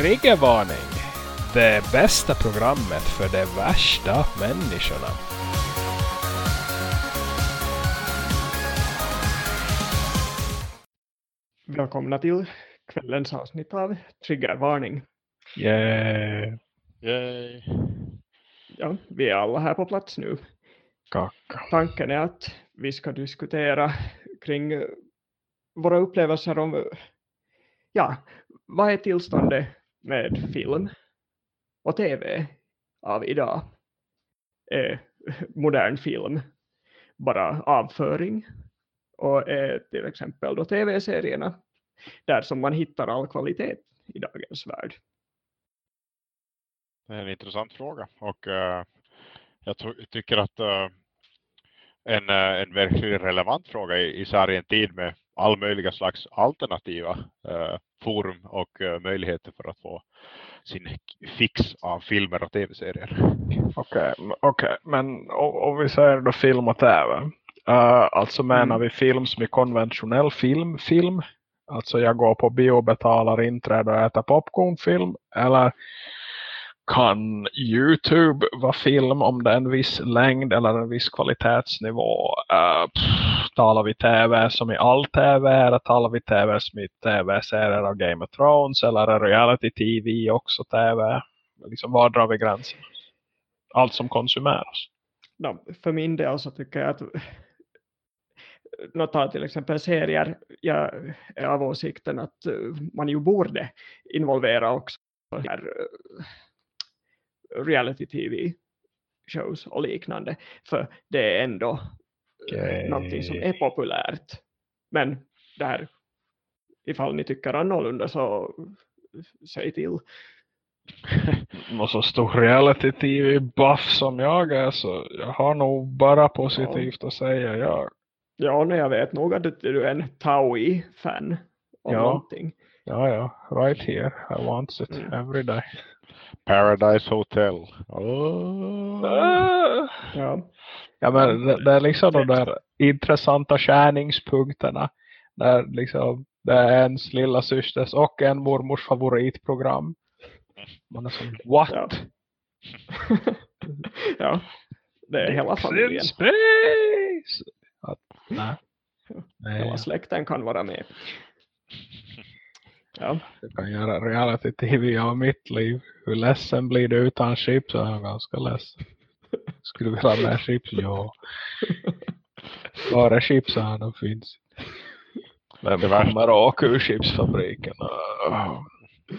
Triggervarning! Det bästa programmet för de värsta människorna. Välkomna till kvällens avsnitt av Triggervarning. Yeah. Yay. Ja, vi är alla här på plats nu. Kaka. Tanken är att vi ska diskutera kring våra upplevelser om ja, vad är tillståndet med film och tv av idag? Är modern film bara avföring? Och är till exempel då tv-serierna där som man hittar all kvalitet i dagens värld? Det är en intressant fråga och uh, jag tycker att uh, en, uh, en verkligen relevant fråga i, i en tid med all möjliga slags alternativa eh, forum och eh, möjligheter för att få sin fix av filmer och tv-serier. Okej, m- okej. men om vi säger då film och tv. Uh, alltså menar Mm. vi film som är konventionell film, film. Alltså jag går på bio, betalar inträde och äter popcornfilm. Eller kan Youtube vara film om det är en viss längd eller en viss kvalitetsnivå? Uh, pff, talar vi tv som i all tv? Eller talar vi tv som i tv-serier av Game of Thrones? Eller är reality tv också tv? Liksom, var drar vi gränsen? Allt som konsumeras. No, för min del så tycker jag att ta till exempel serier, jag är av åsikten att man ju borde involvera också här, reality tv shows och liknande för det är ändå okay. Okej. någonting som är populärt men det här ifall ni tycker annorlunda så säg till Och så stor reality tv buff som jag är så jag har nog bara positivt att säga. Jag, ja, när jag vet nog att du är en Taui-fan om Ja. någonting ja, ja, right here. I want it Mm. every day. Paradise Hotel. Oh. Ah! ja. Ja, men det, det är liksom de där intressanta skärningspunkterna. Där liksom det är ens lilla systers och en mormors favoritprogram. Man är som, what? Ja. ja, det är hela familjen. space! Att, nej. Nej, Hela släkten kan vara med. Ja, jag kan göra reality tv av mitt liv. Hur ledsen blir du utan chips? Jag är ganska ledsen. Skulle du vilja ha mer chips? Ja. Bara chipsen de finns. Vem Det kommer åka ur chipsfabriken?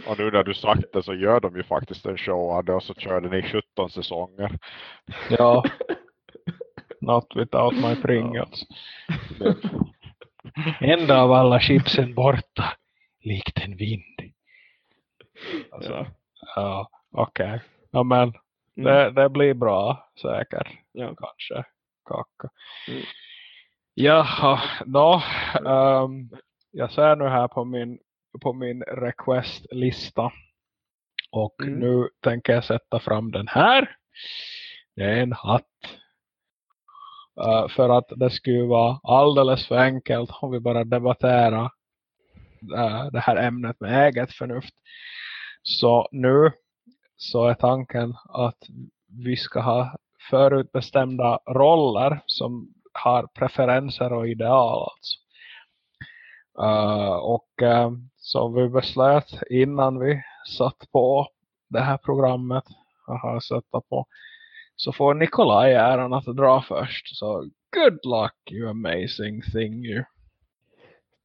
Och nu när du sagt det så gör de ju faktiskt en show av det och så kör den i 17 säsonger. Ja. Not without my Pringles. En dag var alla chipsen borta. Likt en vind. Alltså, ja. ja, okej. Ja, men Mm. det, det blir bra säkert. ja. Kanske. Kaka. Mm. Jaha, nå. ehm, jag ser nu här på min, på min request-lista. Och Mm. nu tänker jag sätta fram den här. Det är en hatt. Eh, för att det skulle vara alldeles för enkelt om vi bara debatterar uh, det här ämnet med eget förnuft. Så nu så är tanken att vi ska ha förutbestämda roller som har preferenser och ideal. Alltså. Uh, och uh, så vi beslöt innan vi satt på det här programmet har satt på så får Nikolaj äran att dra först. Så good luck you amazing thing you.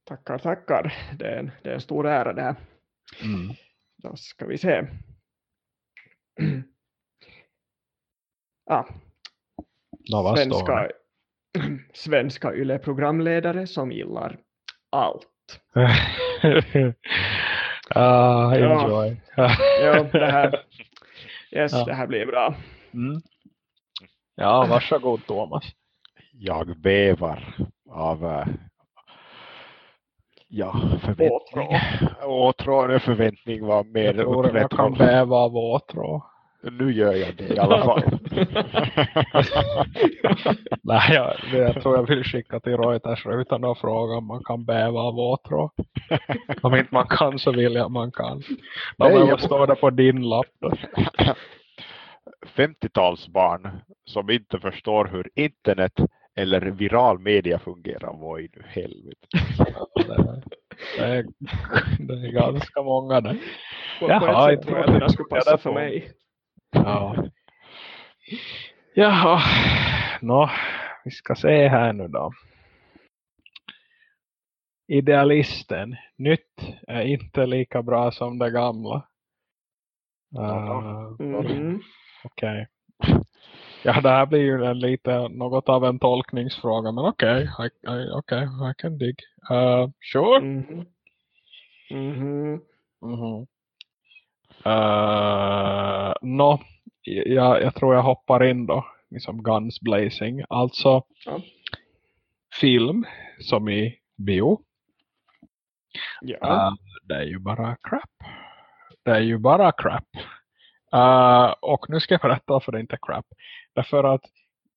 Tackar, tackar. Det är, en, det är en stor ära det här. Mm. Då ska vi se. ah, står svenska, svenska yle-programledare som gillar allt. ah, Ja. enjoy. Ja, det här, yes, Ja. det här blir bra. mm. Ja, varsågod Thomas. Jag bävar av eh, ja, förväntning. Åtrå. Åtrå, förväntning var mer Jag tror jag kan upprätthåll. bäva av åtrå. Nu gör jag det i alla fall. Nej, jag, jag tror jag vill skicka till Reuters utan att fråga om man kan bäva av åtrå. Om inte man kan så vill jag man kan. Nej, jag- vad står det på din lapp då? 50-talsbarn som inte förstår hur internet eller viral media fungerar. Vad i nu helvete. Det är, det är, ganska många där. På, Jaha, på ett sätt tror jag att det skulle passa för mig. Ja. Jaha, nå, vi ska se här nu då. Idealisten, nytt är inte lika bra som det gamla. Uh, Mhm. Okej. Ja, det här blir ju en lite något av en tolkningsfråga, men okej, I, I, okay, I can dig. Uh, sure. Mhm. Mhm. Mhm. Uh, Nå, jag, jag tror jag hoppar in då. Liksom guns blazing. Alltså Ja. film som i bio. Ja. Uh, det är ju bara crap. Det är ju bara crap. Uh, och nu ska jag berätta varför det inte är crap. Därför att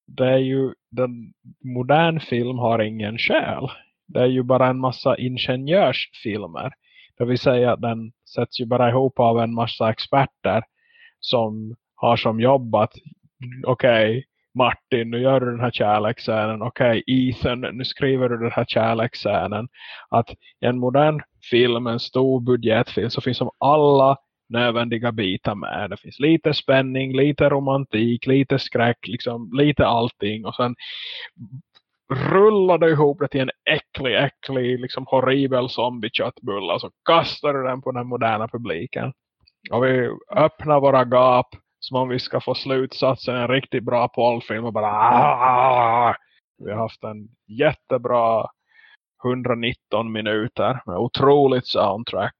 det är ju den modern film har ingen själ. Det är ju bara en massa ingenjörsfilmer. Det vill säga att den sätts ju bara ihop av en massa experter som har som jobb att okej Martin, nu gör du den här kärleksscenen. Okej, Ethan, nu skriver du den här kärleksscenen. Att i en modern film, en stor budgetfilm, så finns som alla nödvändiga bitar med. Det finns lite spänning, lite romantik, lite skräck, liksom lite allting. Och sen rullar du ihop det till en äcklig, äcklig, liksom horribel zombie-köttbulle. Och så kastar du den på den moderna publiken. Och vi öppnar våra gap som om vi ska få slutsatsen en riktigt bra polfilm och bara ah! Vi har haft en jättebra 119 minuter med otroligt soundtrack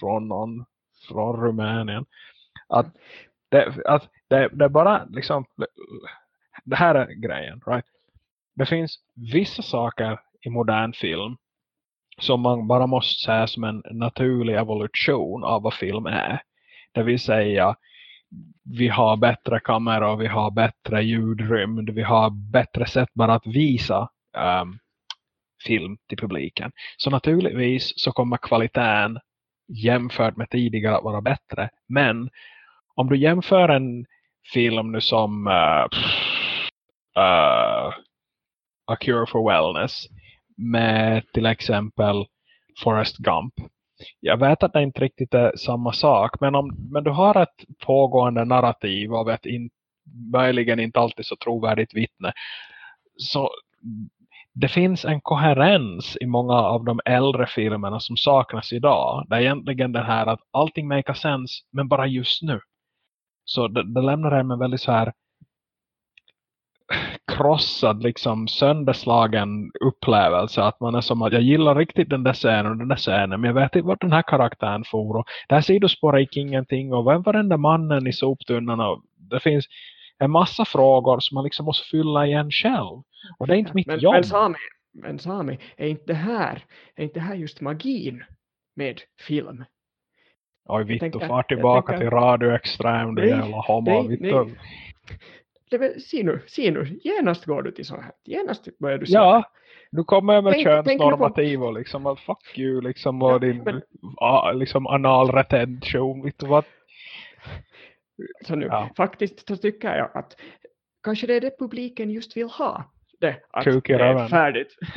från någon från Rumänien. Att det, att det, det är bara liksom det här är grejen, right? Det finns vissa saker i modern film som man bara måste säga som en naturlig evolution av vad film är. Det vill säga vi har bättre kameror, vi har bättre ljudrymd, vi har bättre sätt bara att visa um, film till publiken. Så naturligtvis så kommer kvaliteten jämfört med tidigare att vara bättre. Men om du jämför en film nu som uh, uh, A Cure for Wellness med till exempel Forrest Gump. Jag vet att det inte riktigt är samma sak men om men du har ett pågående narrativ av ett in, möjligen inte alltid så trovärdigt vittne så det finns en koherens i många av de äldre filmerna som saknas idag. Det är egentligen det här att allting make sense men bara just nu. Så det, det lämnar en med väldigt så här krossad, liksom sönderslagen upplevelse. Att man är som att jag gillar riktigt den där scenen och den där scenen. Men jag vet inte vart den här karaktären får. Och det här gick ingenting. Och vem var den där mannen i soptunnan? Och det finns en massa frågor som man liksom måste fylla igen själv. Och det är inte mitt men, jobb. men Sami, men Sami, är inte det här, är inte här just magin med film? Oj, Vittu, far jag tillbaka tänker- till Radio Extrem, du Nej, jävla homo. Vittu. se nu, se nu, genast går du till så här. Genast börjar du säga. Ja, du kommer med Tänk- på- könsnormativ och liksom fuck you liksom och Ja, din men- ah, liksom analretention. Vet du vad? Så nu, Ja. faktiskt så tycker jag att kanske det är det publiken just vill ha. Det, att det är färdigt.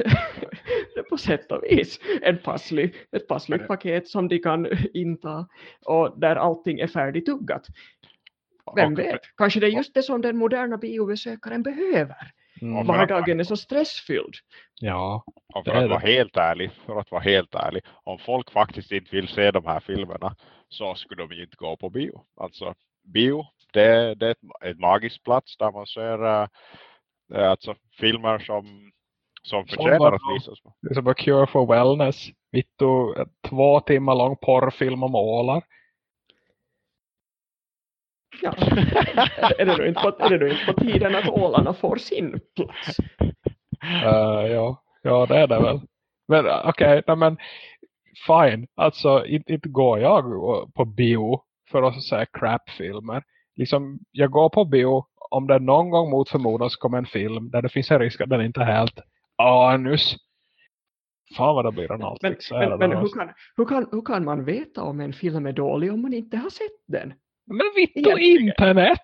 det är på sätt och vis en passlig, ett passligt paket som de kan inta och där allting är färdigtuggat. Vem Och- vet, kanske det är just det som den moderna biobesökaren behöver. Mm. Vardagen är så stressfylld. Ja, Och för att vara helt ärlig, för att vara helt ärlig, om folk faktiskt inte vill se de här filmerna så skulle de inte gå på bio. Alltså bio, det, det är ett, magisk plats där man ser äh, alltså, filmer som, som förtjänar vadå? att visas. det är som a cure for wellness. Vittu, två timmar lång porrfilm om ålar. Ja. är, det nu inte på, är det nu inte på tiden att ålarna får sin plats? Uh, ja, ja, det är det väl. Men okej, okay, men fine. Alltså, inte, inte går jag på bio för att säga crap-filmer. liksom, jag går på bio om det någon gång mot förmodan kommer en film där det finns en risk att den inte är helt anus. Fan vad det blir en allt Men, men, men hur, kan, hur, kan, hur kan man veta om en film är dålig om man inte har sett den? Men vittu Egentligen. internet!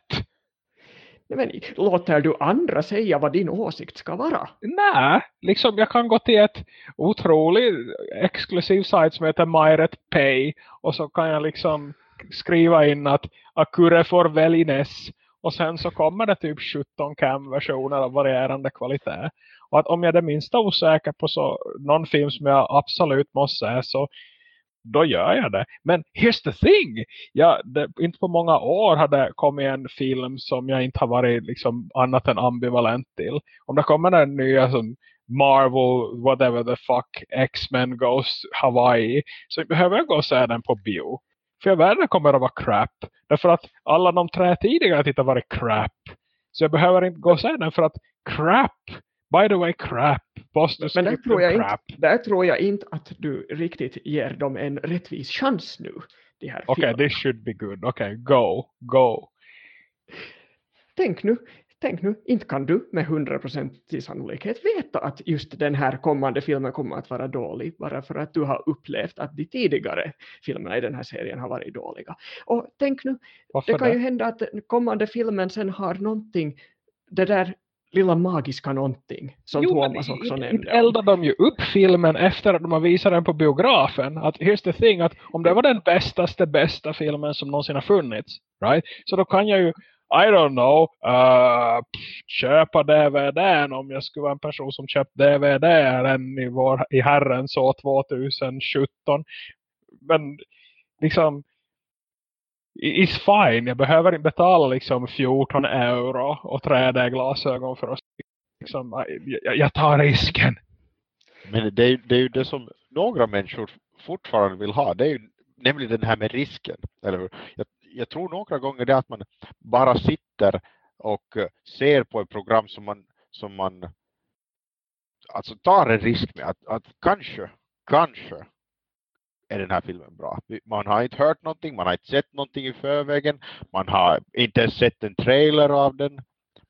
Nej, Men, låter du andra säga vad din åsikt ska vara? Nej, liksom jag kan gå till ett otroligt exklusiv sajt som heter Myret Pay och så kan jag liksom skriva in att ”Akure for Velines och sen så kommer det typ 17 cam-versioner av varierande kvalitet. Och att om jag är det minsta osäker på så, någon film som jag absolut måste se så då gör jag det. Men here's the thing! Jag, det, inte på många år har det kommit en film som jag inte har varit liksom annat än ambivalent till. Om det kommer en nya som Marvel, whatever the fuck, X-Men Ghost, Hawaii så behöver jag gå och se den på bio. För jag vet att den kommer att vara crap. Därför att alla de tre tidigare tittar varit crap. Så jag behöver inte gå och se den för att crap, by the way crap, Boston Men där tror, jag crap. inte, där tror jag inte att du riktigt ger dem en rättvis chans nu. Okej, filmerna. this should be good. Okej, go, go. tänk nu, tänk nu, inte kan du med 100% sannolikhet veta att just den här kommande filmen kommer att vara dålig bara för att du har upplevt att de tidigare filmerna i den här serien har varit dåliga. Och tänk nu, Varför det kan det? ju hända att den kommande filmen sen har någonting, det där lilla magiska någonting som Jo, Thomas också nämnde. inte eldar de ju upp filmen efter att de har visat den på biografen. Att here's the thing, att om det var den bästaste bästa filmen som någonsin har funnits, right? Så då kan jag ju, i don't know, uh, köpa DVDn om jag skulle vara en person som köpt DVD i, i herrens år 2017. Men liksom is fine. Jag behöver inte betala liksom 14 euro och 3D-glasögon för att liksom, jag, jag tar risken. Men det är, ju- det är ju det som några människor fortfarande vill ha. Det är ju nämligen den här med risken. Eller hur? Jag, jag tror några gånger det att man bara sitter och eh, ser på ett program som man, som man alltså tar en risk med. Att, att kanske, kanske är den här filmen bra. Man har inte hört någonting, man har inte sett någonting i förvägen. Man har inte ens sett en trailer av den.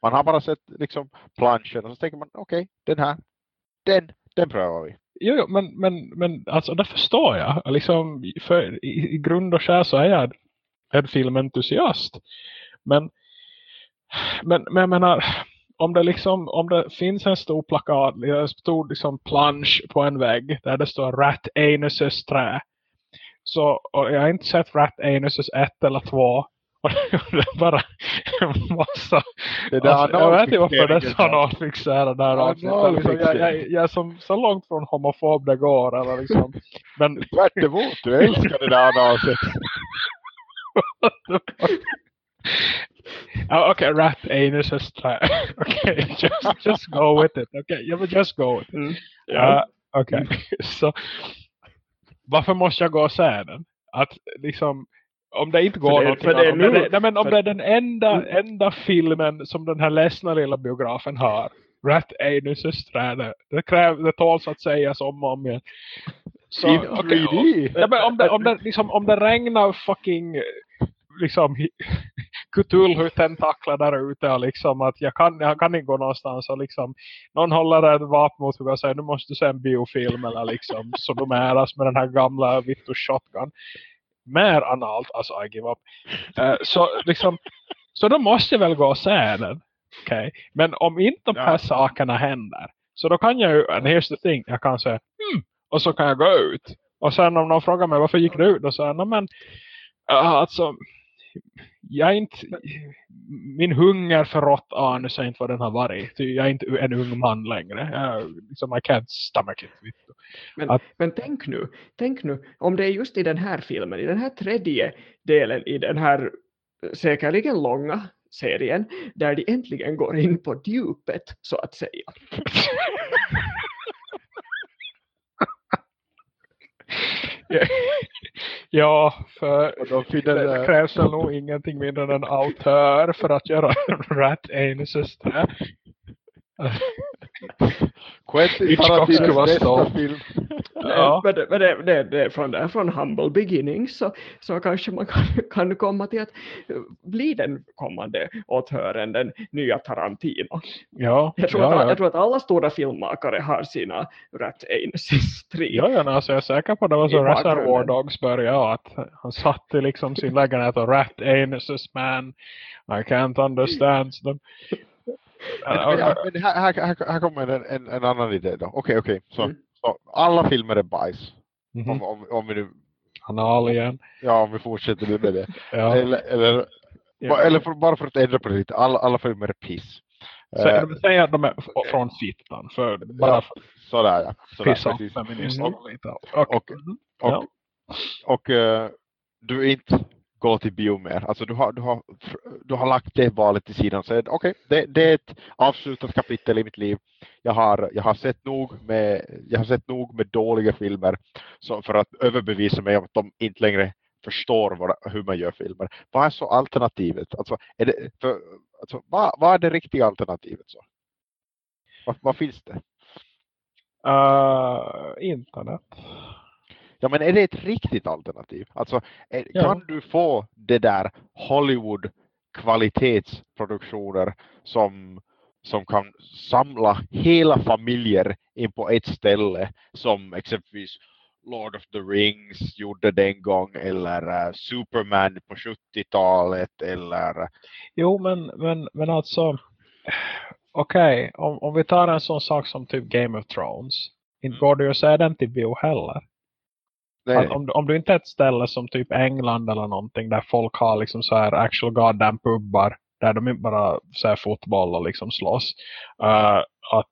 Man har bara sett liksom planschen och så tänker man okej, den här, den, den prövar vi. Jo, jo, men, men, men alltså där förstår jag. Liksom, för i, i grund och skär så är jag en filmentusiast. Men, men, men jag menar, om det, liksom, om det finns en stor plakat, en stor liksom plansch på en vägg där det står Rat Anuses trä. Så, jag har inte sett Rat Anuses 1 eller 2. Och det är bara en massa Det där Alltså, jag vet inte varför det är så analfixeringen. analfixerad där avsnittet. Liksom, jag, jag, jag är som, så långt från homofob det går. Eller liksom. Men Tvärt emot, du älskar det där analsex. oh, okay, rat anus is trä. okay, just, just go with it. Okay, yeah, just go with it. Mm. Ja. Okej, så varför måste jag gå och se den? Att liksom om det inte går någonting för det nu- det, nej, men om för- det är den enda, Mm. enda filmen som den här ledsna lilla biografen har Rat Anus träde. Det, kräv, det tåls att sägas om och om igen. Så, I okej, 3D. Ja, men om, det, om, det, liksom, om det regnar fucking liksom Cthulhu-tentaklar där ute och liksom att jag kan, jag kan inte gå någonstans och liksom någon håller ett vapen mot mig och säger nu måste du se en biofilm eller liksom sodomeras med den här gamla Vittu shotgun. Mer analt, alltså I give up. Eh, så liksom så då måste jag väl gå och se den. Okej, men om inte de här Ja. sakerna händer så då kan jag ju, and here's the thing jag kan säga, och så kan jag gå ut och sen om någon frågar mig varför gick du ut? Då säger jag, "Nej, men alltså jag inte min hunger för rått anus är inte vad den har varit. Jag är inte en ung man längre. Jag, liksom, I can't stomach it. Men, Att- men tänk nu, tänk nu, om det är just i den här filmen, i den här tredje delen, i den här eh, säkerligen långa serien, där de äntligen går in på djupet, så att säga. Ja, för det det- krävs väl nog ingenting mindre än en autör för att göra Rat Anuses trä. Quentin Tarantinos bästa stolt. film. Ja. Men, det, men det, det, det är från, det är från humble beginnings så, så kanske man kan, kan komma till att eh, bli den kommande åthören, den nya Tarantino. Ja, Jag tror, ja, att, ja. jag tror att alla stora filmmakare har sina Rat Anesis tre. Ja, ja, alltså jag är säker på att det var så. Reservoir Dogs började att han satt i liksom sin lägenhet och rat anuses man I can't understand them. Ja, men här, här, här, här kommer en, en, en annan idé då. Okej, okej. Så, Mm. så alla filmer är bajs. mhm. Om, om, om vi nu, Anal igen. ja, om vi fortsätter nu med det. Ja. Eller, eller, Ja. eller för, bara för att ändra på det lite. Alla, alla filmer är piss. Så Eh, säga att de är från fittan. För bara Ja, för sådär ja. Sådär, pissa precis. feminister Mhm. lite. Och, Och-. Och, Ja. och eh, du är inte gå till bio mer. Alltså du har, du har, du har lagt det valet till sidan. Okej, okej, det, det är ett avslutat kapitel i mitt liv. Jag har, jag har sett nog med, jag har sett nog med dåliga filmer så för att överbevisa mig om att de inte längre förstår vad, hur man gör filmer. Vad är så alternativet? Alltså, är det, för, alltså, vad, vad är det riktiga alternativet? Så? Vad, vad finns det? Uh, internet. Ja men är det ett riktigt alternativ? Alltså är, Ja. kan du få det där Hollywood kvalitetsproduktioner som, som kan samla hela familjer in på ett ställe som exempelvis Lord of the Rings gjorde den gång eller eh, Superman på 70-talet eller Jo, men, men, men alltså. Okej, om, om vi tar en sån sak som typ Game of Thrones. Inte Mm. går det ju att säga den till bio heller. Att om, du- om du inte är ett ställe som typ England eller någonting där folk har liksom så här actual goddamn pubbar där de inte bara ser fotboll och liksom slåss. Uh, att,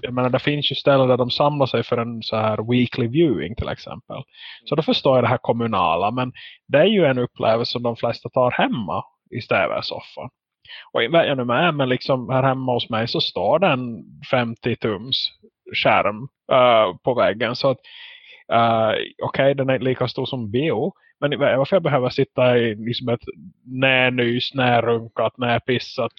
jag menar det finns ju ställen där de samlar sig för en så här weekly viewing till exempel. Så då förstår jag det här kommunala men det är ju en upplevelse som de flesta tar hemma i TV-soffan. Och jag jag nu med men liksom här hemma hos mig så står det en 50 tums skärm uh, på väggen så att Uh, Okej, den är inte lika stor som bio. Men varför jag behöver sitta i liksom ett närnys, närrunkat, närpissat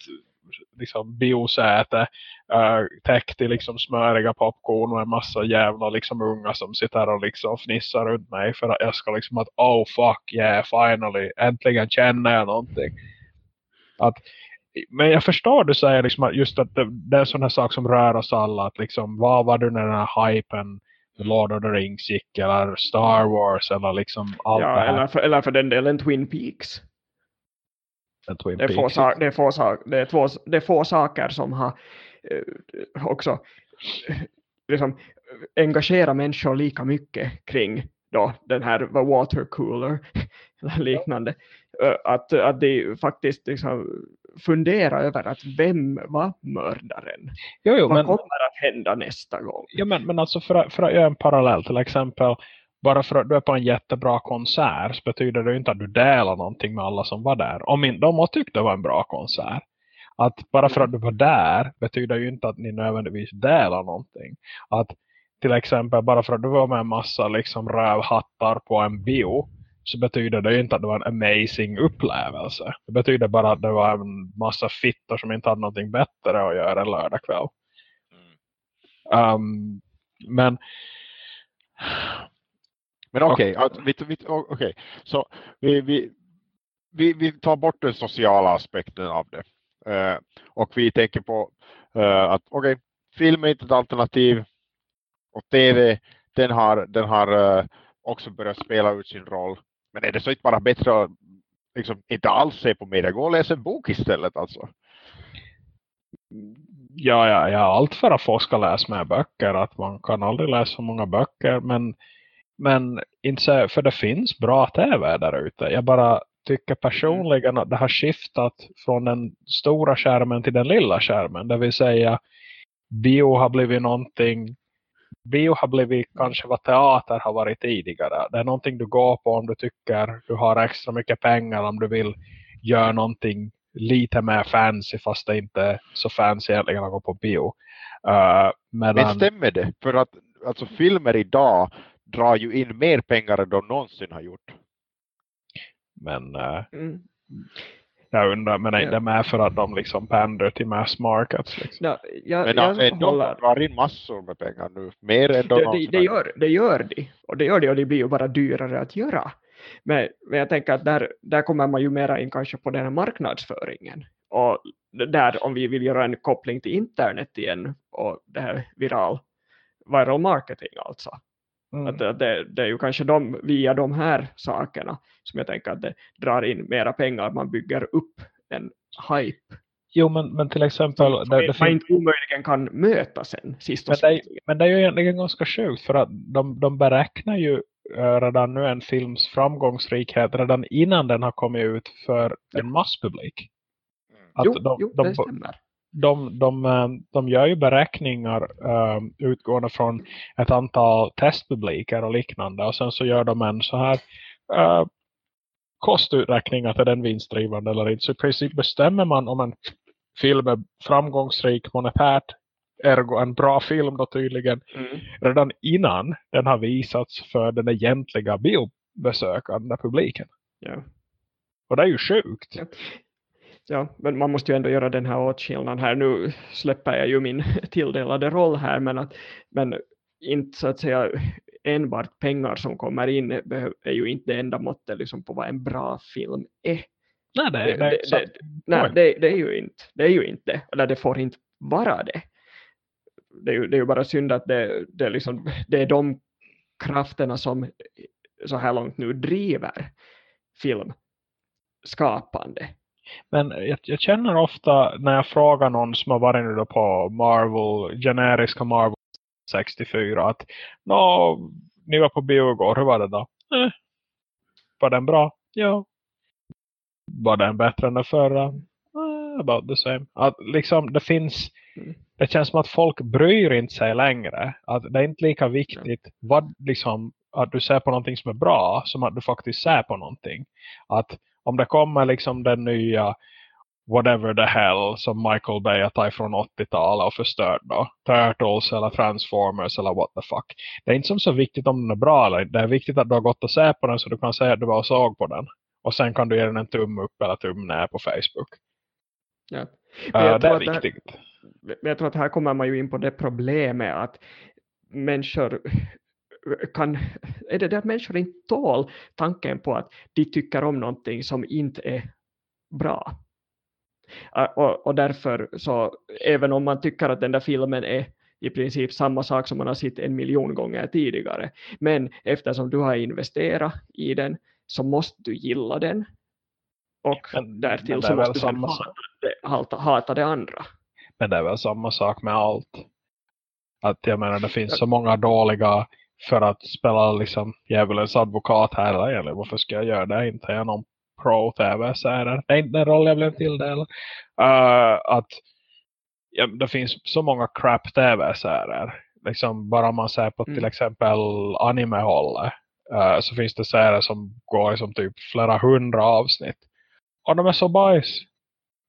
liksom biosäte uh, täckt i liksom smöriga popcorn och en massa jävla liksom unga som sitter och liksom fnissar runt mig för att jag ska liksom att oh fuck yeah finally äntligen känner jag någonting att men jag förstår du säger liksom att just att det, det är en sån här sak som rör oss alla att liksom vad var du när den här hypen Lord of the Rings gick eller Star Wars eller liksom allt det Ja, här. eller, för, eller för den delen Twin Peaks. Twin Det är, få, Peaks. sa- det, är få, sa- det, är två, det är få saker som har eh, också eh, liksom, engagerat människor lika mycket kring då, den här the water cooler eller liknande. Eh, Att, att de faktiskt liksom funderar över att vem var mördaren? Jo, jo, Vad men, kommer att hända nästa gång? ja, men, men alltså för att, för att göra en parallell till exempel bara för att du är på en jättebra konsert så betyder det inte att du delar någonting med alla som var där. Om inte de har tyckt det var en bra konsert. Att bara för att du var där betyder ju inte att ni nödvändigtvis delar någonting. Att till exempel bara för att du var med en massa liksom rövhattar på en bio så betyder det ju inte att det var en amazing upplevelse. Det betyder bara att det var en massa fittor som inte hade någonting bättre att göra en lördagkväll. Mm. Um, men Men okej, vi, vi, okej. så vi, vi, vi, vi tar bort den sociala aspekten av det. Eh, och vi tänker på eh, att okej, film är inte ett alternativ och tv den har, den har eh, också börjat spela ut sin roll. Men är det så inte bara bättre att liksom, inte alls se på media, gå och läsa en bok istället alltså? ja, ja, ja, allt för att folk ska läsa mer böcker. Att man kan aldrig läsa så många böcker. Men, men inte för det finns bra tv där ute. Jag bara tycker personligen att det har skiftat från den stora skärmen till den lilla skärmen. Det vill säga bio har blivit någonting bio har blivit kanske vad teater har varit tidigare. Det är någonting du går på om du tycker du har extra mycket pengar om du vill göra någonting lite mer fancy fast det inte är så fancy egentligen att gå på bio. Uh, Men medan, stämmer det? För att alltså, filmer idag drar ju in mer pengar än de någonsin har gjort. men uh, Mm. Jag undrar, men är Ja. inte med för att de liksom pander till mass markets? Liksom. Ja, jag, Men jag ändå håller, drar in massor med pengar nu. Mer än de det, det, det, har gör, det gör de. Och det gör de och det blir ju bara dyrare att göra. Men, men jag tänker att där, där kommer man ju mera in kanske på den här marknadsföringen. Och där om vi vill göra en koppling till internet igen och det här viral, viral marketing alltså. Mm. Att, att det, det är ju kanske de, via de här sakerna som jag tänker att det drar in mera pengar. Man bygger upp en hype Jo, men, men till exempel... som det, det man inte omöjligen kan möta sen sist och Men det men det är ju egentligen ganska sjukt för att de, de beräknar ju eh, redan nu en films framgångsrikhet redan innan den har kommit ut för en masspublik. Att Jo, de, jo, de. De, de, eh, de gör ju beräkningar eh, utgående från ett antal testpubliker och liknande och sen så gör de en så här uh, kostuträkning att är den vinstdrivande eller inte. Så i princip bestämmer man om en film är framgångsrik monetärt ergo en bra film då tydligen Mm. redan innan den har visats för den egentliga biobesökande publiken. Ja. Och det är ju sjukt. Ja. Men man måste ju ändå göra den här åtskillnaden här. Nu släpper jag ju min tilldelade roll här, men, att, men inte så att säga enbart pengar som kommer in är ju inte det enda måttet liksom på vad en bra film är. Nej, det, Det, det, det, det, nej, det, det är ju inte det. Är ju inte, eller det får inte vara det. Det är ju, det är ju bara synd att det, det, är liksom, det är de krafterna som så här långt nu driver filmskapande. Men jag, jag känner ofta när jag frågar någon som har varit nu på Marvel, generiska Marvel 64 att Nå, ni var på bio igår, hur var det då? Eh. Var den bra? Ja. Var den bättre än den förra? Eh, about the same. Att liksom det finns Mm. det känns som att folk bryr inte sig längre. Att det är inte lika viktigt vad, liksom, att du ser på någonting som är bra som att du faktiskt ser på någonting. Att om det kommer liksom den nya whatever the hell som Michael Bay har tagit från 80-talet och förstört då. Turtles eller Transformers eller what the fuck. Det är inte som så viktigt om den är bra eller. Det är viktigt att du har gått och se på den så du kan säga att du var och såg på den. Och sen kan du ge den en tumme upp eller tumme ner på Facebook. Ja. Men Uh, jag det tror är att det här- viktigt. Men jag tror att här kommer man ju in på det problemet att människor kan, är det det att människor inte tål tanken på att de tycker om någonting som inte är bra. Och, och därför så även om man tycker att den där filmen är i princip samma sak som man har sett en miljon gånger tidigare. Men eftersom du har investerat i den så måste du gilla den. Och Men- därtill men så måste du samma hata det, hata, hata det andra. Men det är väl samma sak med allt. Att jag menar det finns så många dåliga för att spela liksom djävulens advokat här eller. Varför ska jag göra det? Inte är jag någon pro-tv-serie. Det är inte den roll jag blev tilldelad. Uh, att ja, det finns så många crap tv-serier. Liksom bara man ser på Mm. till exempel anime-hållet. Uh, så finns det serier som går i som typ flera hundra avsnitt. Och de är så bajs.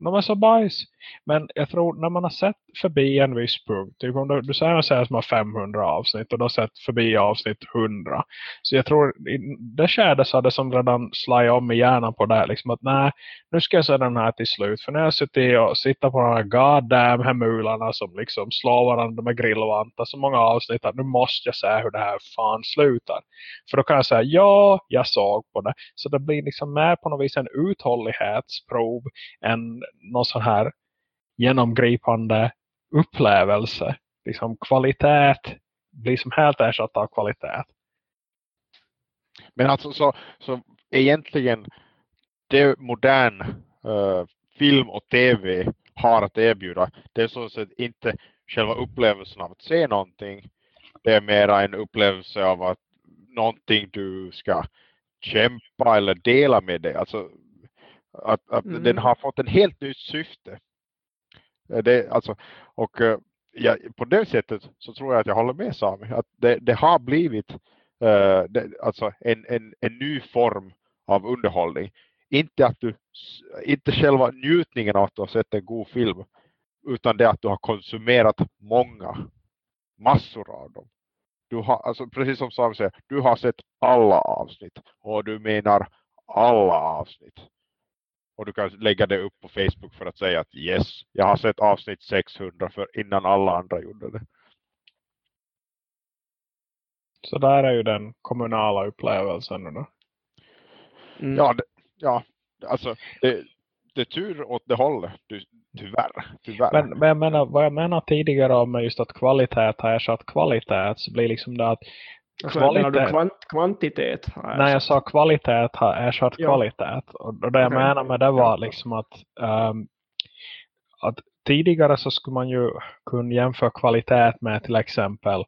De är så bajs. Men jag tror när man har sett förbi en viss punkt. Typ om du, du säger att man som har 500 avsnitt. Och du har sett förbi avsnitt 100. Så jag tror i det skedet så hade som redan slagit om i hjärnan på det. Liksom att nej, nu ska jag se den här till slut. För när jag suttit och sitter på de här goddamn hemularna som liksom slår varandra med grillvantar. Så många avsnitt att nu måste jag se hur det här fan slutar. För då kan jag säga ja, jag såg på det. Så det blir liksom mer på något vis en uthållighetsprov. än någon sån här genomgripande upplevelse. Liksom kvalitet blir som helt ersatt av kvalitet. Men alltså så, så egentligen det modern eh, film och tv har att erbjuda det är så att inte själva upplevelsen av att se någonting. Det är mera en upplevelse av att någonting du ska kämpa eller dela med dig. Alltså att, att Mm. den har fått en helt nytt syfte. Eh, det, alltså, och eh, ja, på det sättet så tror jag att jag håller med Sami. Att det, det har blivit uh, det, alltså en, en, en ny form av underhållning. Inte, att du, inte själva njutningen av att du har sett en god film. Utan det att du har konsumerat många. Massor av dem. Du har, alltså, precis som Sami säger, du har sett alla avsnitt. Och du menar alla avsnitt. Och du kan lägga det upp på Facebook för att säga att yes, jag har sett avsnitt 600 för innan alla andra gjorde det. Så där är ju den kommunala upplevelsen nu då. Mm. Ja, det, ja alltså det, det är tur åt det hållet, du, tyvärr. tyvärr. Men, men jag menar, vad jag menar tidigare om just att kvalitet har ersatt kvalitet så blir liksom det att kvalitet- kvant kvantitet? har när jag sa kvalitet har ersatt Ja. kvalitet. Och, och det jag Okej. menar med det var liksom att, ehm, att tidigare så skulle man ju kunna jämföra kvalitet med till exempel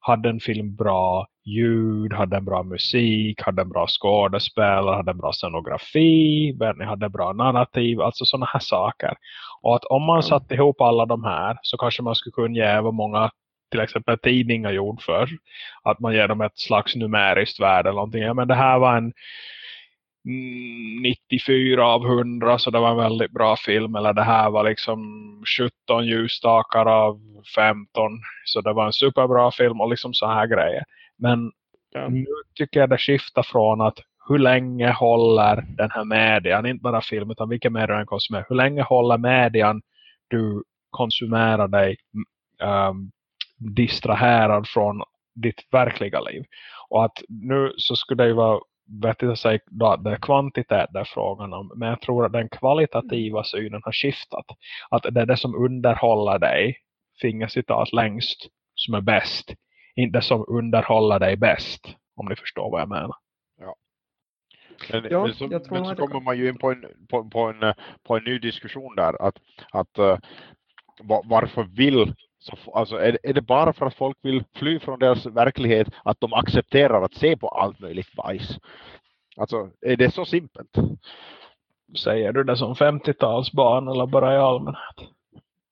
hade en film bra ljud, hade en bra musik, hade en bra skådespelare, hade en bra scenografi, hade bra narrativ, alltså sådana här saker. Och att om man Ja. satt ihop alla de här så kanske man skulle kunna ge vad många till exempel tidningar gjort för att man ger dem ett slags numeriskt värde eller någonting. Ja, men det här var en mm, 94 av 100 så det var en väldigt bra film. Eller det här var liksom 17 ljusstakar av 15 så det var en superbra film och liksom så här grejer. Men Ja. nu tycker jag det skiftar från att hur länge håller den här median, inte bara film utan vilken media den konsumerar, hur länge håller median du konsumerar dig um, distraherad från ditt verkliga liv. Och att nu så skulle det ju vara vettigt att säga då det är kvantitet det är frågan om. Men jag tror att den kvalitativa synen har skiftat. Att det är det som underhåller dig, fingercitat längst, som är bäst. Inte det som underhåller dig bäst. Om ni förstår vad jag menar. Men, Ja, men så, jag tror men så det kommer man ju in på en, på, på, en, på en ny diskussion där. Att, att eh, va- varför vill så, alltså är, det- är det bara för att folk vill fly från deras verklighet att de accepterar att se på allt möjligt bajs? Alltså är det så simpelt? Säger du det som 50-talsbarn eller bara i allmänhet?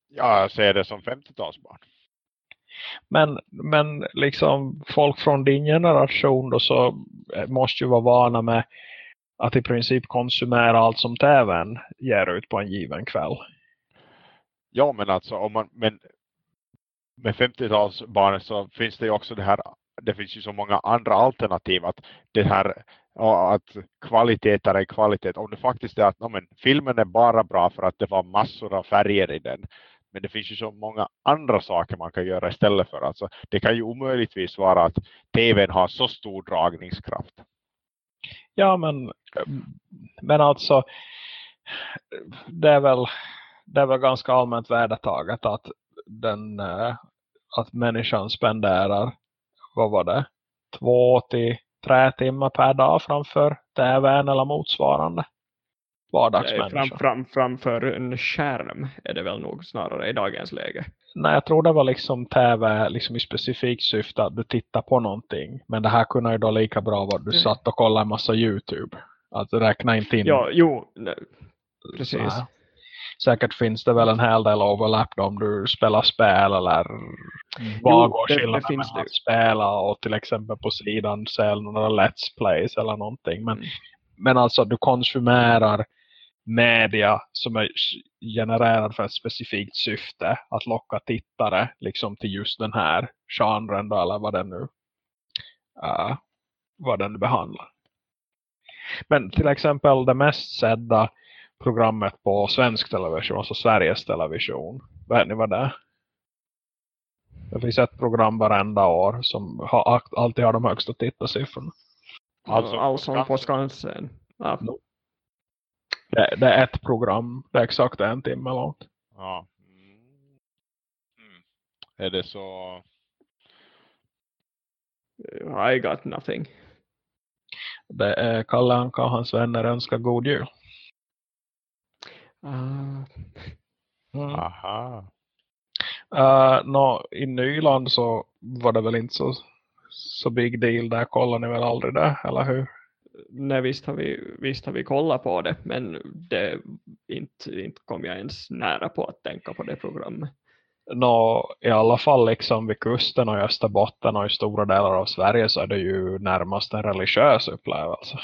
Jag ser det som 50-talsbarn. Men, men liksom folk från din generation då så måste ju vara vana med att i princip konsumera allt som tvn ger ut på en given kväll. Ja men alltså om man men med 50-talsbarn så finns det ju också det här det finns ju så många andra alternativ att det här att kvalitet är kvalitet. Om det faktiskt är att no, men, filmen är bara bra för att det var massor av färger i den men det finns ju så många andra saker man kan göra istället för. Alltså det kan ju omöjligtvis vara att tvn har så stor dragningskraft. Ja men, men alltså det är väl det är väl ganska allmänt värdetaget att den att människan spenderar vad var det? Två till tre timmar per dag framför tvn eller motsvarande vardagsmänniska. fram, fram, framför en skärm är det väl nog snarare i dagens läge. Nej, jag tror det var liksom tv liksom i specifikt syfte att du tittar på någonting. Men det här kunde ju då lika bra vara att du Mm. satt och kollade en massa YouTube. Alltså räkna inte in Ja, jo, nej, precis. Säkert finns det väl en hel del overlap om du spelar spel eller vad går det- det skillnaden mellan att spela och till exempel på sidan se några let's plays eller någonting. Men, Mm. men alltså du konsumerar media som är genererad för ett specifikt syfte att locka tittare liksom till just den här genren då, eller vad den nu uh, vad den behandlar. Men till exempel det mest sedda programmet på svensk television, alltså Sveriges television. Vet ni vad det är? Det finns ett program varenda år som har, alltid har de högsta tittarsiffrorna. Alltså, Allsång på Skansen. Ja. Det, det är ett program, det är exakt en timme långt. ja. Mm. är det så I got nothing. Det är Kalle Anka och hans vänner önskar god jul. Uh, Mm. aha Uh, nå, I Nyland så var det väl inte så, så big deal där. Kollar ni väl aldrig det, eller hur? nej, visst har, vi, visst har vi kollat på det, men det, inte, inte kom jag ens nära på att tänka på det programmet. Nå, I alla fall liksom vid kusten och i Österbotten och i stora delar av Sverige så är det ju närmast en religiös upplevelse.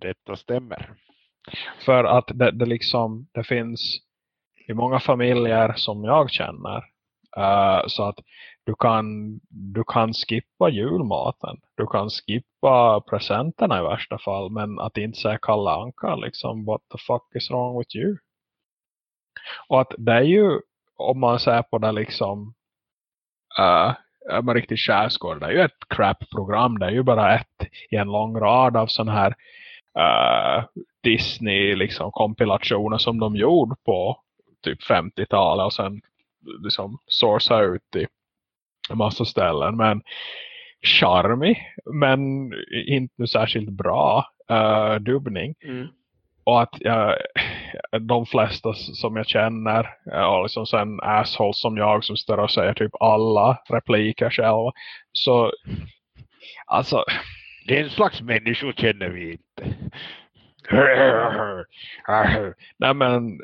detta stämmer för att det, det liksom, det finns i många familjer som jag känner. uh, så att du kan, du kan skippa julmaten. Du kan skippa presenterna i värsta fall. Men att inte säga Kalle Anka liksom, what the fuck is wrong with you? Och att det är ju, om man ser på det liksom, uh, är man riktigt kärskåd, Det är ju ett crap-program. Det är ju bara ett i en lång rad av sån här uh, Disney liksom kompilationer som de gjorde på typ 50-talet och sen liksom sourca ut i en massa ställen. Men charmig, men inte särskilt bra uh, dubbning. Mm. Och att uh, de flesta som jag känner och liksom sen assholes som jag som står och säger typ alla repliker själva. Så alltså Det är en slags människor känner vi inte. Nej men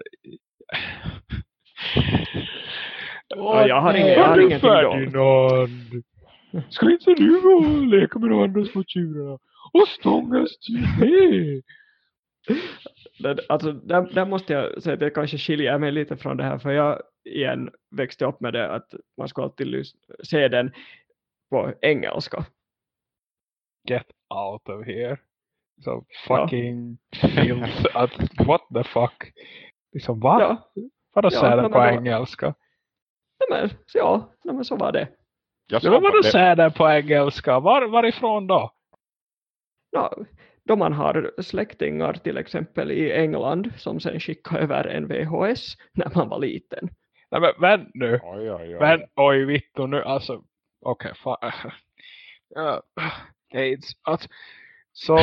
Ja, jag har ingen- jag har ingenting. Ferdinand. Ska inte du och leka med de andra små tjurarna? Och stångas till det? Alltså, där, där måste jag säga att jag kanske skiljer mig lite från det här för jag igen växte upp med det att man ska alltid se den på engelska. Get out of here. Så fucking filth. Att, what the fuck? Liksom va? Ja, Vadå Ja, säger men på engelska? nej, men, ja nej, men så var det. Jag Ja, men vadå det- säger den på engelska? Var, varifrån då? Ja, då man har släktingar till exempel i England som sen skickade över en VHS när man var liten. Nej men vänt nu. Oj, oj, oj. Men oj vittu nu alltså. Okej, okay, ja, AIDS. Att, så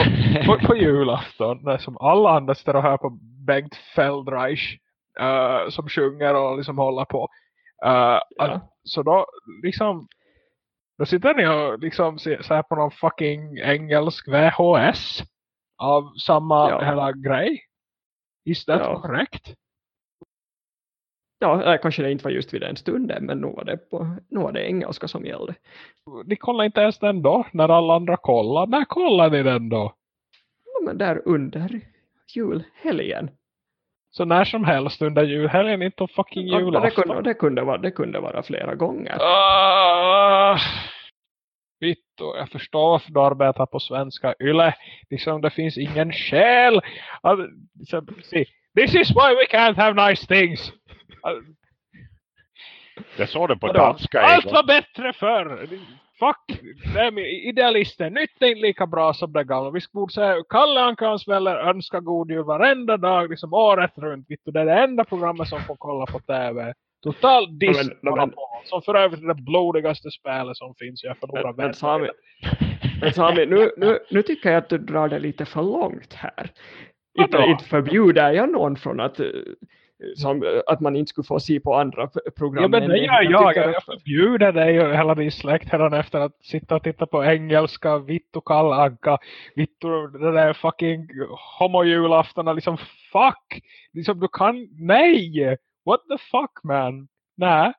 på, på julafton när som alla andra står och hör på Bengt Feldreich eh, som sjunger och liksom håller på. eh, att, så då liksom då sitter ni och liksom ser på någon fucking engelsk VHS av samma Ja. hela grej. Is that Ja. correct? Ja, eh, kanske det inte var just vid den stunden men nu var det, på, nu var det engelska som gällde. Ni kollar inte ens den då när alla andra kollar. När kollar ni den då? Ja, men där under julhelgen. Så när som helst under julhelgen, inte på fucking Ja, julafton. det, kunde, det, kunde vara, det kunde vara flera gånger. Ah, Vittu, jag förstår varför du arbetar på svenska Yle. Liksom det finns ingen skäl. Liksom, see, this is why we can't have nice things. Jag såg den på Vadå? danska Allt var bättre förr. Fuck, dem, idealister. Nytt är inte lika bra som det gamla. Vi borde säga Kalle Ankans väller önska god jul varenda dag, liksom året runt. Det är det enda programmet som får kolla på tv. Total diss men- men- monopol, Som för övrigt är det blodigaste spelet som finns. Jag förlorar Men, men. Sami, men Sami nu, nu, nu tycker jag att du drar det lite för långt här. Inte, inte förbjuder jag någon från att, eh, som, eh, att man inte skulle få se på andra program. Ja men det gör jag. Jag, att- jag förbjuder dig och hela din släkt redan efter att sitta och titta på engelska, vittu Kalle Anka, vittu det där fucking homojulafton liksom fuck. Liksom du kan, nej! What the fuck man? Nej.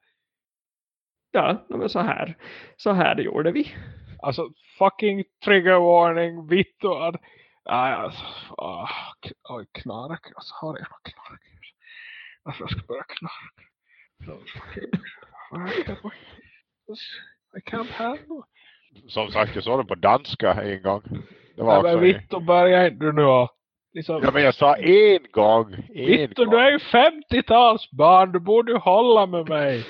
Ja, men så här, så här gjorde vi. Alltså fucking trigger warning, vittu Nej, alltså, oj, knark. Alltså, har jag knark? Alltså, jag ska börja knarka. I can't handle Som sagt, jag såg den på danska en gång. Det var Nej, också men en- Vittu börjar inte nu. Liksom, Ja, men jag sa en gång. En gång. du är ju 50-talsbarn. Du borde ju hålla med mig.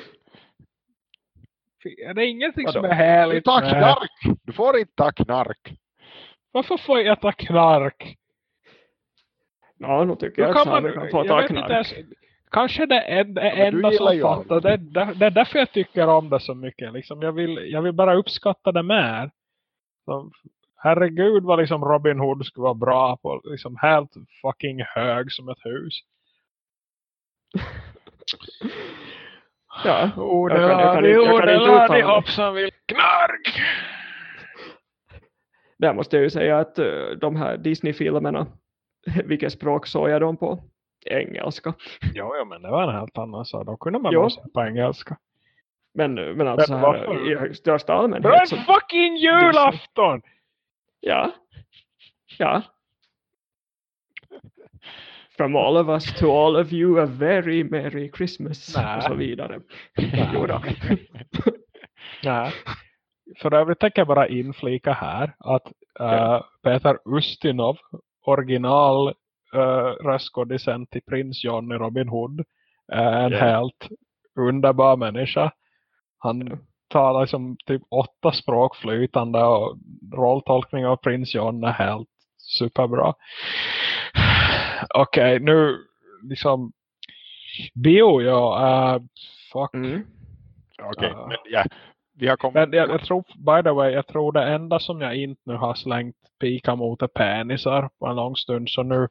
Är det ingenting som Vadå? är härligt Du knark! Du får inte ta knark. Varför får jag ta knark? Ja, nu tycker Då jag att man, kan få jag ta inte knark. ens, kanske det Ja, du enda gillar som fattar. Det, det är därför jag tycker om det så mycket. Liksom, jag, vill, jag vill bara uppskatta det mer. Så, herregud vad liksom Robin Hood skulle vara bra på. Liksom helt fucking hög som ett hus. Ja, uttala mig. hoppsan vill knark. där måste jag ju säga att eh, de här Disney-filmerna, vilket språk såg jag dem på? Engelska. Jo, jo, men det var en helt annan sak. Då kunde man Jo. bara säga på engelska. Men, men alltså Men här, i största Det var allmänhet så, en fucking julafton! ja, ja. From all of us to all of you a very merry Christmas Nä. och så vidare. Jo då. Nej. För övrigt tänker jag bara inflika här att äh, Ja. Peter Ustinov, original äh, röstskådisen till prins John i Robin Hood, är en Ja. helt underbar människa. Han talar liksom typ åtta språk flytande och rolltolkning av prins John är helt superbra. Okej, nu liksom bio, ja, äh, fuck. Mm. Okej, Ja. men ja, vi har kommit... Men jag, jag tror, by the way, jag tror det enda som jag inte nu har slängt pika mot är penisar på en lång stund. Så nu,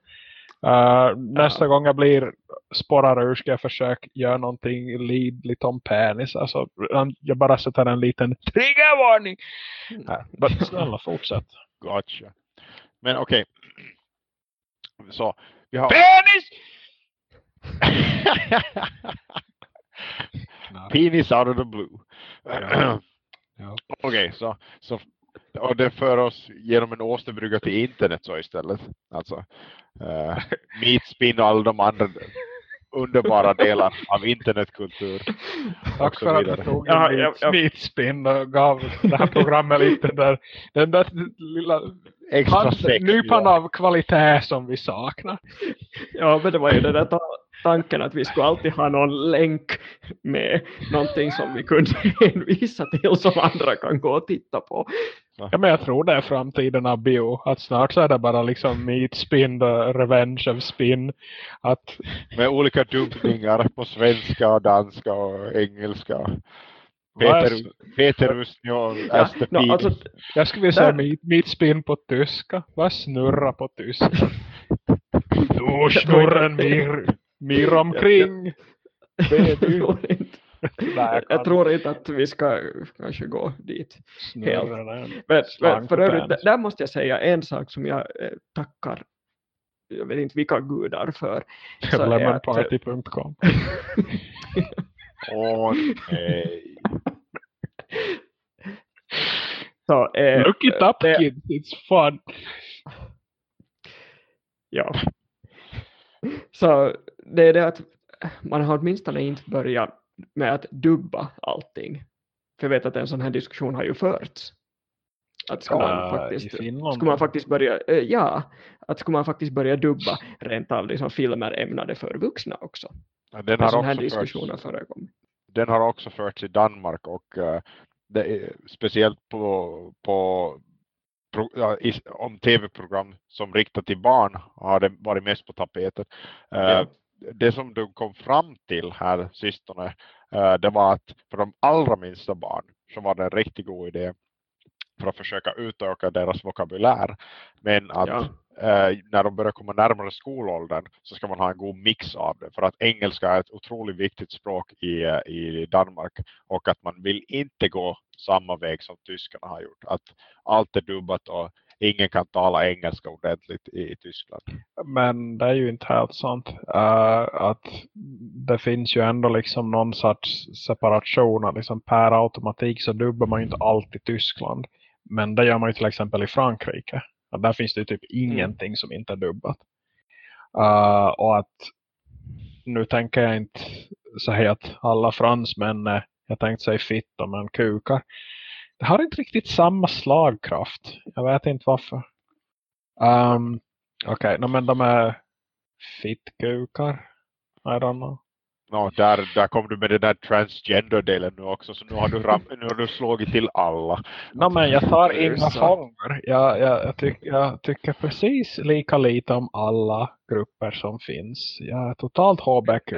uh, nästa gång jag blir spårar ur ska jag försöka göra någonting lidligt om penisar. Så um, jag bara sätter en liten triggervarning. Uh, men snälla, fortsätt. Gotcha. Men okej. Så, vi har... Penis! Penis out of the blue. Ja. Ja. Okej, så, så och det för oss genom en åsterbrygga till internet så istället. Alltså uh, meatspin och alla de andra underbara delar av internetkultur. Tack för att du tog Ja, en ja, ja. smitspinn och gav det här programmet lite där, den där lilla Extra hand- sex. nypan ja. av kvalitet som vi saknar. Ja, men det var ju den där ta- tanken att vi skulle alltid ha någon länk med någonting som vi kunde hänvisa till som andra kan gå och titta på. Ja, men jag tror det är framtiden av bio. Att snart så är det bara liksom meat spin och revenge of spin. Att, Med olika dubbningar på svenska och danska och engelska. Peter, Peter Usni och Ja, no, alltså, jag skulle vilja säga meat, meat spin på tyska. Vad snurra på tyska? Du snurren mir, mir omkring. jag, inte, Nej, jag jag tror inte att vi ska kanske gå dit. den. Men, men för övrigt, där måste jag säga en sak som jag eh, tackar jag vet inte vilka gudar för. Lemonparty.com nej. Så, eh, Look it up det- kids, it's fun. Ja. Så det är det att man har åtminstone inte börjat med att dubba allting. För jag vet att en sån här diskussion har ju förts. Att ska man faktiskt, ska man faktiskt börja, eh, ja, att ska man faktiskt börja dubba rent av liksom filmer ämnade för vuxna också. Ja, Den En har, också förts, den har också förts i Danmark och eh, det speciellt på, på pro, ja, i, om tv-program som riktar till barn har det varit mest på tapeten. Eh, Ja. Det som de kom fram till här sistone eh, det var att för de allra minsta barn så var det en riktigt god idé för att försöka utöka deras vokabulär. Men att Ja. eh, när de börjar komma närmare skolåldern så ska man ha en god mix av det. För att engelska är ett otroligt viktigt språk i, i Danmark. Och att man vill inte gå samma väg som tyskarna har gjort. Att allt är dubbat och ingen kan tala engelska ordentligt i, i Tyskland. Men det är ju inte helt sant. Uh, att det finns ju ändå liksom någon sorts separation. att Liksom per automatik så dubbar man ju inte allt i Tyskland. Men det gör man ju till exempel i Frankrike. Och där finns det ju typ ingenting som inte är dubbat. Uh, och att nu tänker jag inte säga att alla fransmän jag tänkte säga fitta men kukar. Det har inte riktigt samma slagkraft. Jag vet inte varför. Um, Okej, okay, men de är fittkukar. I don't know. No, där, där kom du med den där transgender-delen nu också. Så nu har du, ram, nu har du slagit till alla. No, men jag tar inga fångar. Jag, jag, jag, tyck, jag tycker precis lika lite om alla grupper som finns. Jag är totalt HBQ.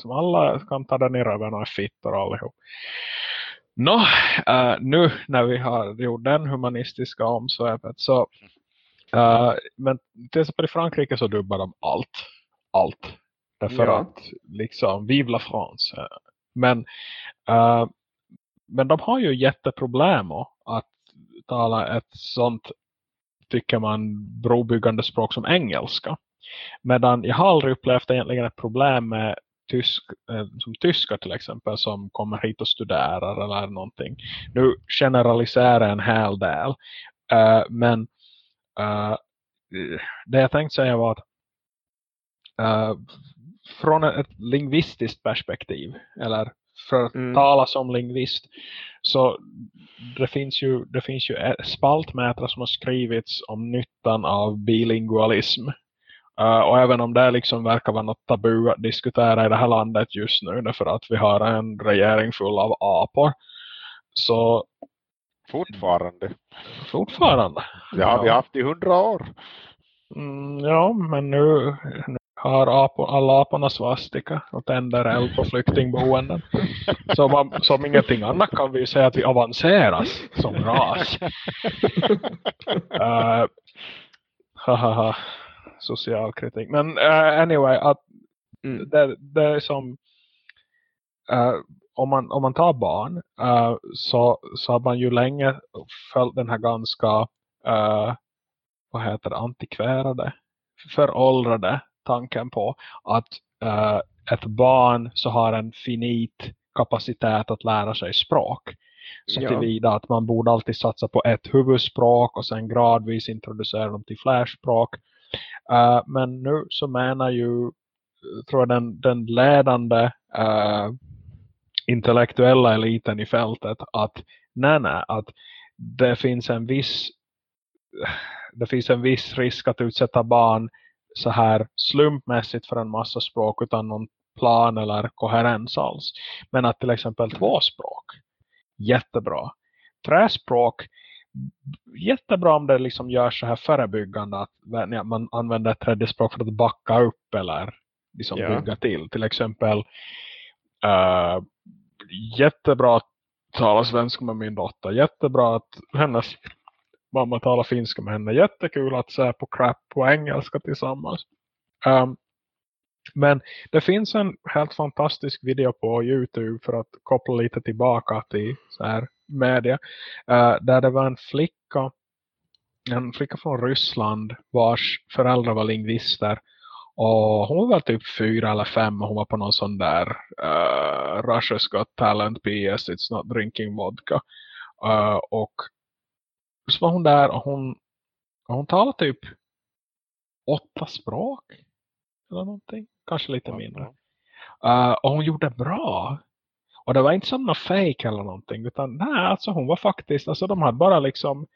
Som alla kan ta den i röven och är fittor allihop. Nå, eh, nu när vi har gjort den humanistiska omsväpet så eh, men till exempel i Frankrike så dubbar de allt. Allt. Därför Ja. att liksom, vive la France. Men, eh, men de har ju jätteproblem att tala ett sånt tycker man brobyggande språk som engelska. Medan jag har aldrig upplevt egentligen ett problem med tysk, eh, som tyskar till exempel som kommer hit och studerar eller någonting. Nu generaliserar jag en hel del. eh, men eh, det jag tänkte säga var att från ett lingvistiskt perspektiv eller för att Mm. tala som lingvist Så det finns ju, det finns ju spaltmätare som har skrivits om nyttan av bilingualism. Uh, och även om det liksom verkar vara något tabu att diskutera i det här landet just nu därför att vi har en regering full av apor. Så Fortfarande. Fortfarande. Det har vi haft i hundra år. Mm, ja, men nu, nu har apor, alla aporna svastika och tänder eld på flyktingboenden. så man, som ingenting annat kan vi säga att vi avanceras som ras. uh, hahaha, social kritik. Men uh, anyway, att mm. det, det är som uh, om, man, om man tar barn uh, så, så har man ju länge följt den här ganska vad heter det, antikvärade föråldrade tanken på att ett barn så har en finit kapacitet att lära sig språk. Så ja. tillvida att man borde alltid satsa på ett huvudspråk och sen gradvis introducera dem till flärspråk. Uh, men nu så menar ju eh, tror jag den, den ledande uh, intellektuella eliten i fältet att nej, nej, att det finns en viss det finns en viss risk att utsätta barn så här slumpmässigt för en massa språk utan någon plan eller koherens alls. Men att till exempel två språk, jättebra. Tre språk, jättebra om det liksom görs så här förebyggande att man använder ett tredje språk för att backa upp eller liksom yeah. bygga till. Till exempel uh, jättebra att tala svenska med min dotter. Jättebra att hennes mamma talar finska med henne. Jättekul att se på crap på engelska tillsammans. Um, men det finns en helt fantastisk video på Youtube för att koppla lite tillbaka till så här media. Eh, där det var en flicka en flicka från Ryssland vars föräldrar var lingvister och hon var väl typ fyra eller fem och hon var på någon sån där eh, uh, Russia's got talent PS, it's not drinking vodka. Uh, och så var hon där och hon, och hon talade typ åtta språk eller någonting. Kanske lite mindre. Uh, och hon gjorde bra. Och det var inte som någon fake eller någonting. Utan nej, alltså hon var faktiskt, alltså de hade bara liksom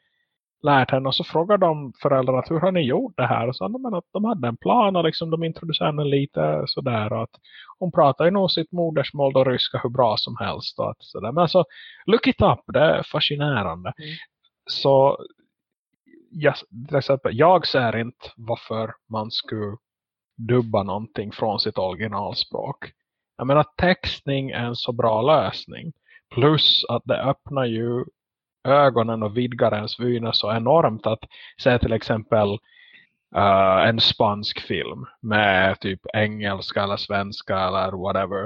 lärt henne och så frågade de föräldrarna hur har ni gjort det här och så de, att de hade en plan och liksom de introducerade henne lite sådär och att hon pratar ju nog sitt modersmål och ryska hur bra som helst och att sådär. men alltså look it up, det är fascinerande mm. så jag, till exempel, jag ser inte varför man skulle dubba någonting från sitt originalspråk jag menar textning är en så bra lösning plus att det öppnar ju ögonen och vidgar ens vyner så enormt att se till exempel uh, en spansk film med typ engelska eller svenska eller whatever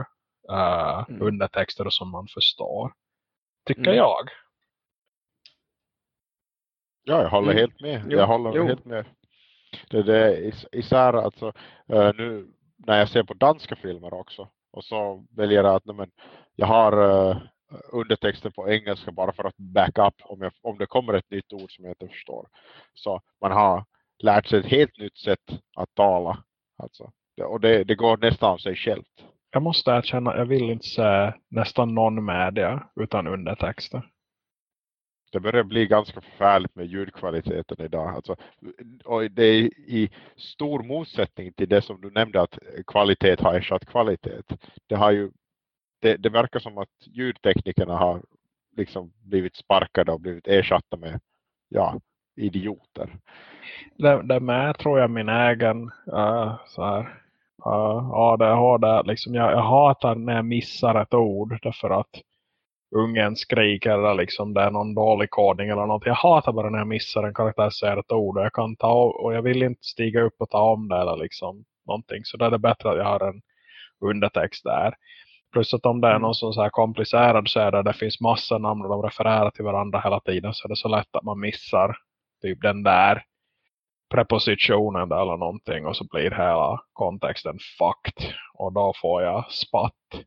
uh, mm. undertexter som man förstår. Tycker mm. jag. Ja, jag håller mm. helt med. Jo. Jag håller jo. helt med. Det, det isär alltså eh, nu när jag ser på danska filmer också och så väljer jag att men, jag har uh, undertexten på engelska bara för att backa upp om, jag, om det kommer ett nytt ord som jag inte förstår. Så man har lärt sig ett helt nytt sätt att tala. Alltså. Och det, det går nästan av sig självt. Jag måste erkänna, jag vill inte se nästan någon media utan undertexter. Det börjar bli ganska förfärligt med ljudkvaliteten idag. Alltså, och det är i stor motsättning till det som du nämnde att kvalitet har ersatt kvalitet. Det har ju det, det verkar som att ljudteknikerna har liksom blivit sparkade och blivit ersatta med ja, idioter. Det, det med tror jag min egen uh, äh, så här, äh, uh, ADHD. Liksom jag, jag hatar när jag missar ett ord därför att ungen skriker eller liksom det är någon dålig kodning eller något. Jag hatar bara när jag missar en karaktär säger ett ord och jag kan ta och jag vill inte stiga upp och ta om det eller liksom någonting. Så då är det bättre att jag har en undertext där. Plus att om det är mm. någon sån så här komplicerad så är det, det finns massa namn och de refererar till varandra hela tiden så är det så lätt att man missar typ den där prepositionen eller någonting och så blir hela kontexten fucked och då får jag spatt.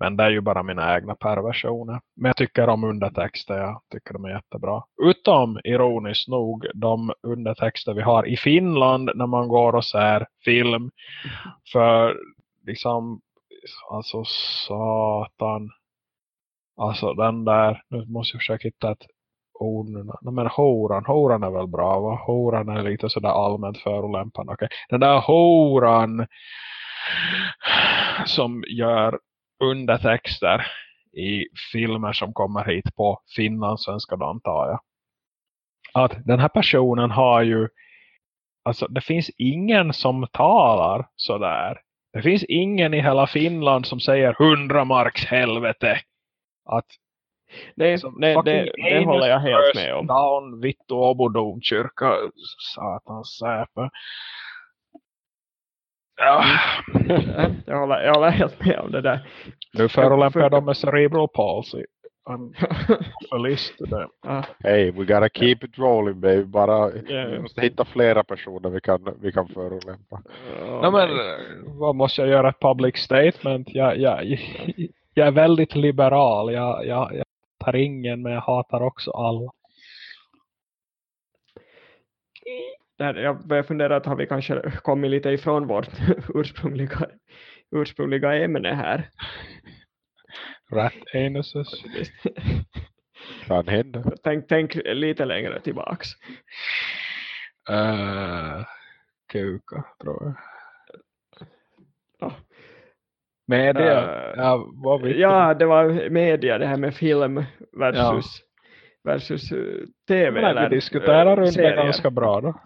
Men det är ju bara mina egna perversioner. Men jag tycker om undertexter, jag tycker de är jättebra. Utom, ironiskt nog, de undertexter vi har i Finland när man går och ser film. För liksom alltså satan. Alltså den där, nu måste jag försöka hitta ett ord nu. Nej, men horan, horan är väl bra va? Horan är lite sådär allmänt förolämpande. Okay. Den där horan som gör undertexter i filmer som kommer hit på finlandssvenska då antar jag. Att den här personen har ju alltså det finns ingen som talar sådär. Det finns ingen i hela Finland som säger hundra marks helvete. Att Nej, nej det, det håller jag helt med om. Down, Vittu, Åbo domkyrka, satans säpe. Ja. jag, håller, jag håller helt med om det där. Nu förolämpar jag dem med cerebral palsy. Förlist det. Hey, we gotta keep it rolling baby. Bara, yeah. Vi måste hitta flera personer vi kan, vi kan förolämpa. Oh, no, men, vad måste jag göra? Ett public statement? Jag, jag, jag är väldigt liberal. Jag, jag, jag tar ingen men jag hatar också alla. Där jag börjar fundera att har vi kanske kommit lite ifrån vårt ursprungliga, ursprungliga ämne här. Rat anuses. Kan hända. Tänk, tänk lite längre tillbaks. Uh, kuka, tror jag. Ja. Media? Uh, ja, vad ja, det var media, det här med film versus. Versus uh, tv. Men vi diskuterar runt det ganska bra då.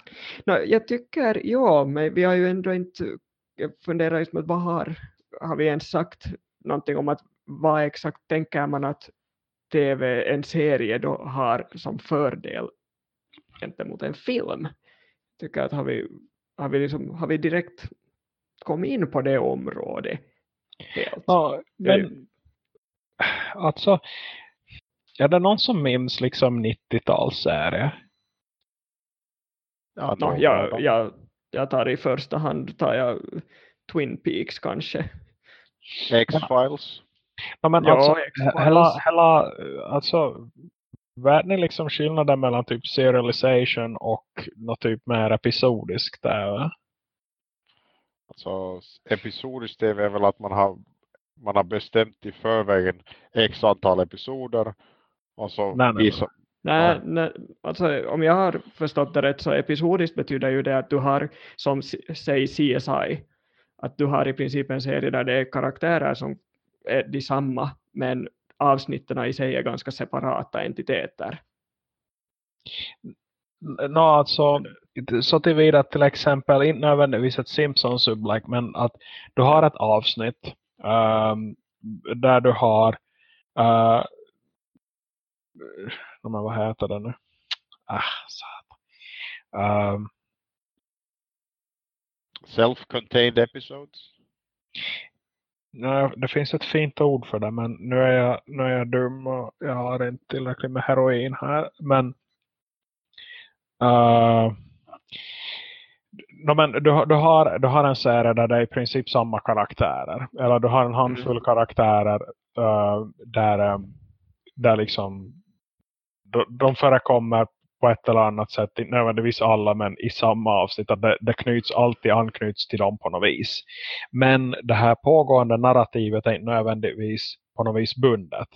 No, jag tycker, ja, men vi har ju ändå inte, jag funderar liksom att vad har, har vi ens sagt någonting om att vad exakt tänker man att tv, en serie då har som fördel gentemot en film? Jag tycker att har vi, har vi, liksom, har vi direkt kommit in på det området helt? Ja, men alltså är det någon som minns liksom 90-talsserie? Ja, no, jag, jag, jag tar i första hand tar jag Twin Peaks kanske. X-Files. Ja, men ja, alltså, hela, hela, alltså, vet ni liksom skillnaden mellan typ serialization och något typ mer episodiskt där? Alltså, episodisk tv är väl att man har, man har bestämt i förvägen x antal episoder och så nej, nej, visar, Nej, ja. nej, alltså om jag har förstått det rätt så episodiskt betyder ju det att du har som säg CSI att du har i princip en serie där det är karaktärer som är de samma men avsnitten i sig är ganska separata entiteter. No, alltså, så tillvida till exempel, inte nödvändigtvis ett Simpsons sublike, men att du har ett avsnitt um, där du har uh, men vad heter det nu? Ah, um, Self-contained episodes? Nej, det finns ett fint ord för det men nu är jag, nu är jag dum och jag har inte tillräckligt med heroin här. Men, uh, no, men du, du, har, du har en serie där det är i princip samma karaktärer. Eller du har en handfull mm. karaktärer uh, där, um, där liksom de, förekommer på ett eller annat sätt, inte nödvändigtvis alla men i samma avsnitt, att det, det knyts alltid anknyts till dem på något vis. Men det här pågående narrativet är inte nödvändigtvis på något vis bundet.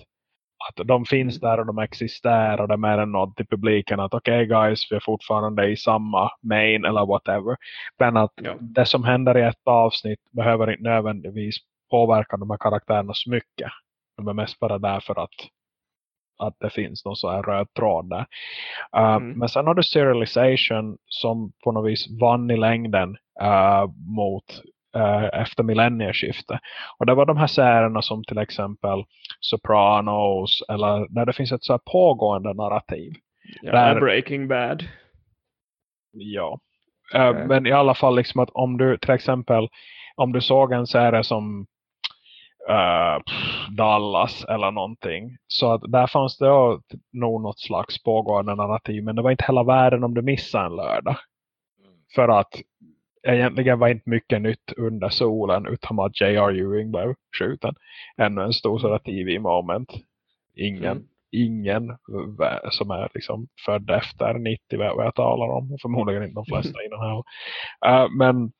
Att de finns där och de existerar och det är mer än något till publiken att okej okay guys, vi är fortfarande i samma main eller whatever. Men att ja. det som händer i ett avsnitt behöver inte nödvändigtvis påverka de här karaktärerna så mycket. De är mest bara där för att att det finns någon sån här röd tråd där. Uh, mm. Men sen har du serialization som på något vis vann i längden uh, mot uh, efter millennieskiftet. Och det var de här serierna som till exempel Sopranos eller där det finns ett så här pågående narrativ. Ja, där, Breaking Bad. Ja. Okay. Men i alla fall liksom att om du till exempel om du såg en serie som uh, Dallas eller någonting. Så att där fanns det nog något slags pågående narrativ. Men det var inte hela världen om du missade en lördag. För att egentligen var inte mycket nytt under solen utan att J.R. Ewing blev skjuten. Ännu en stor sådär TV-moment. Ingen, mm. ingen som är liksom född efter 90 vad jag talar om. Förmodligen inte de flesta innan här. Uh, men,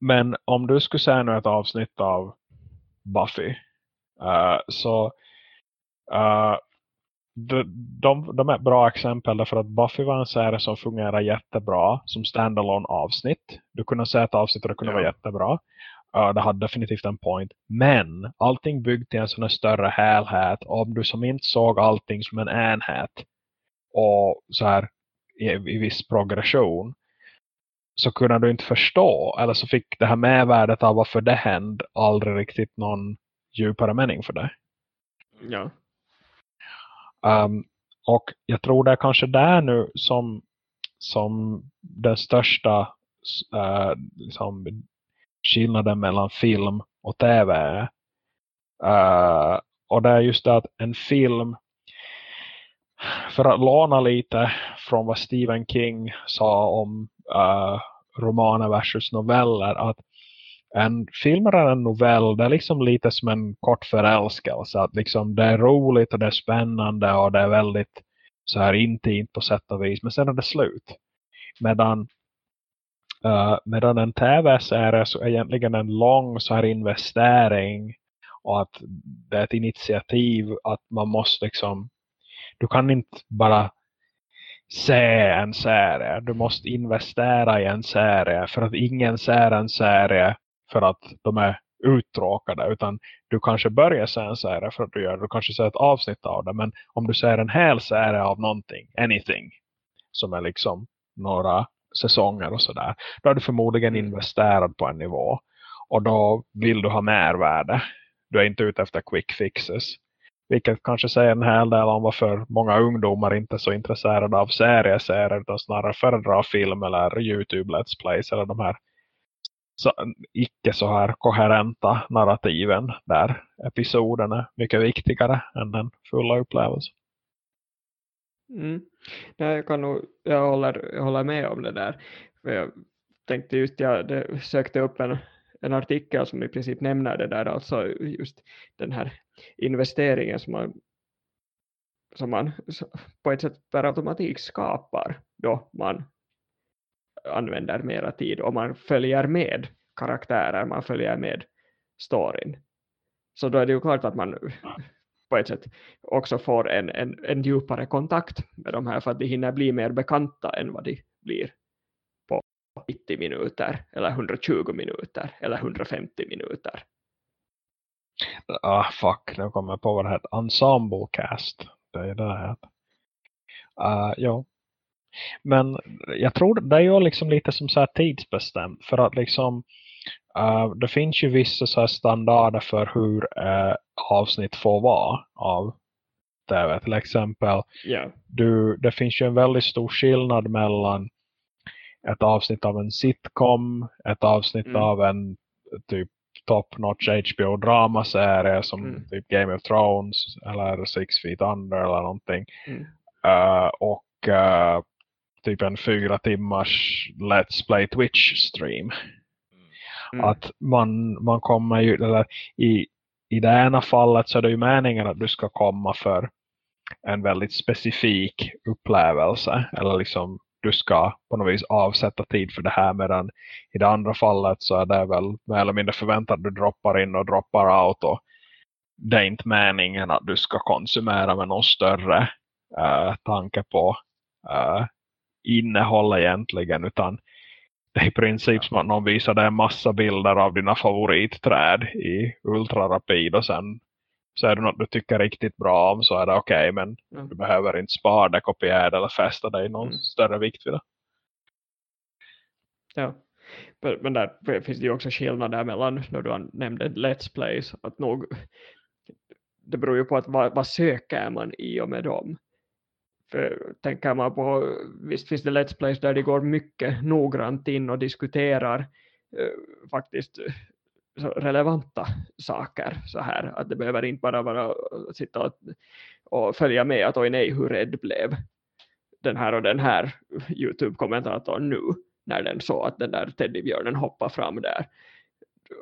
men om du skulle säga nu ett avsnitt av Buffy. Uh, så uh, de, de, de är bra exempel därför att Buffy var en serie som fungerar jättebra som standalone avsnitt. Du kunde se ett avsnitt och det kunde ja. vara jättebra. Uh, det hade definitivt en point. Men allting byggt till en sån här större helhet. Om du som inte såg allting som en enhet och så här i, i viss progression så kunde du inte förstå eller så fick det här medvärdet av varför det hände aldrig riktigt någon djupare mening för det. Ja. Um, och jag tror det är kanske där nu som, som den största uh, liksom skillnaden mellan film och tv är. Uh, och det är just det att en film för att låna lite från vad Stephen King sa om uh, romaner versus noveller att en film eller en novell det är liksom lite som en kort förälskelse att liksom det är roligt och det är spännande och det är väldigt så här intimt på sätt och vis men sen är det slut. Medan uh, medan en tv-serie så är egentligen en lång så här investering och att det är ett initiativ att man måste liksom du kan inte bara se en serie. Du måste investera i en serie för att ingen ser en serie för att de är uttråkade utan du kanske börjar se en serie för att du gör du kanske ser ett avsnitt av det men om du ser en hel serie av någonting, anything som är liksom några säsonger och sådär då är du förmodligen mm. investerad på en nivå och då vill du ha mervärde du är inte ute efter quick fixes vilket kanske säger en hel del om varför många ungdomar inte är så intresserade av serieserier utan snarare föredrar film eller Youtube Let's Plays eller de här så, icke så här koherenta narrativen där episoden är mycket viktigare än den fulla upplevelsen. Mm. Nej, jag, kan nog, jag, håller, jag håller med om det där. För jag tänkte just, jag sökte upp en, en artikel som i princip nämner det där, alltså just den här investeringen som man, som man på ett sätt per automatik skapar då man använder mera tid och man följer med karaktärer, man följer med storyn. Så då är det ju klart att man på ett sätt också får en, en, en djupare kontakt med de här för att de hinner bli mer bekanta än vad de blir 90 minuter eller 120 minuter eller 150 minuter. Ah, fuck, nu kommer jag på vad det heter. Ensemble cast. Det är det här. Uh, ja. Men jag tror det är ju liksom lite som så tidsbestämt. För att liksom uh, det finns ju vissa så standarder för hur uh, avsnitt får vara av tv. Till exempel, yeah. du, det finns ju en väldigt stor skillnad mellan ett avsnitt av en sitcom, ett avsnitt mm. av en typ top-notch HBO-dramaserie som mm. typ Game of Thrones eller Six Feet Under eller någonting. Mm. Uh, och uh, typ en fyra timmars Let's Play Twitch-stream. Mm. Att man, man kommer ju, eller i, i det ena fallet så är det ju meningen att du ska komma för en väldigt specifik upplevelse. Eller liksom du ska på något vis avsätta tid för det här medan i det andra fallet så är det väl mer eller mindre förväntat att du droppar in och droppar out och det är inte meningen att du ska konsumera med någon större eh, tanke på eh, innehåll egentligen utan det är i princip som att någon visar dig en massa bilder av dina favoritträd i ultrarapid och sen så är det något du tycker riktigt bra om så är det okej okay, men mm. du behöver inte spara det, kopiera det eller fästa dig någon mm. större vikt vid det. Ja, men där finns det ju också skillnader mellan när du nämnde Let's Plays att nog det beror ju på att vad, vad söker man i och med dem. För tänker man på, visst finns det Let's Plays där det går mycket noggrant in och diskuterar eh, faktiskt relevanta saker så här att det behöver inte bara vara att sitta och, och följa med att oj nej hur rädd blev den här och den här Youtube-kommentatorn nu när den såg att den där teddybjörnen hoppar fram där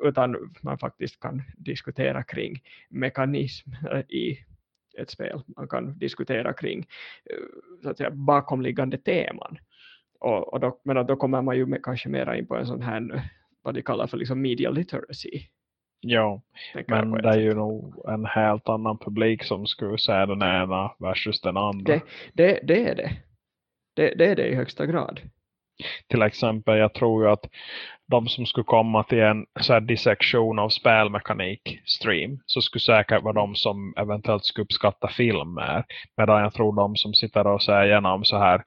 utan man faktiskt kan diskutera kring mekanism i ett spel. Man kan diskutera kring äh, så att säga, bakomliggande teman. Och, och då, men då kommer man ju med, kanske mera in på en sån här vad de kallar för liksom media literacy Jo, men det är ju nog en helt annan publik som skulle säga den ena versus den andra. Det, det, det är det. det. Det är det i högsta grad. Till exempel, jag tror ju att de som skulle komma till en så dissektion av spelmekanik stream så skulle säkert vara de som eventuellt skulle uppskatta film mer. Medan jag tror de som sitter och säger igenom så här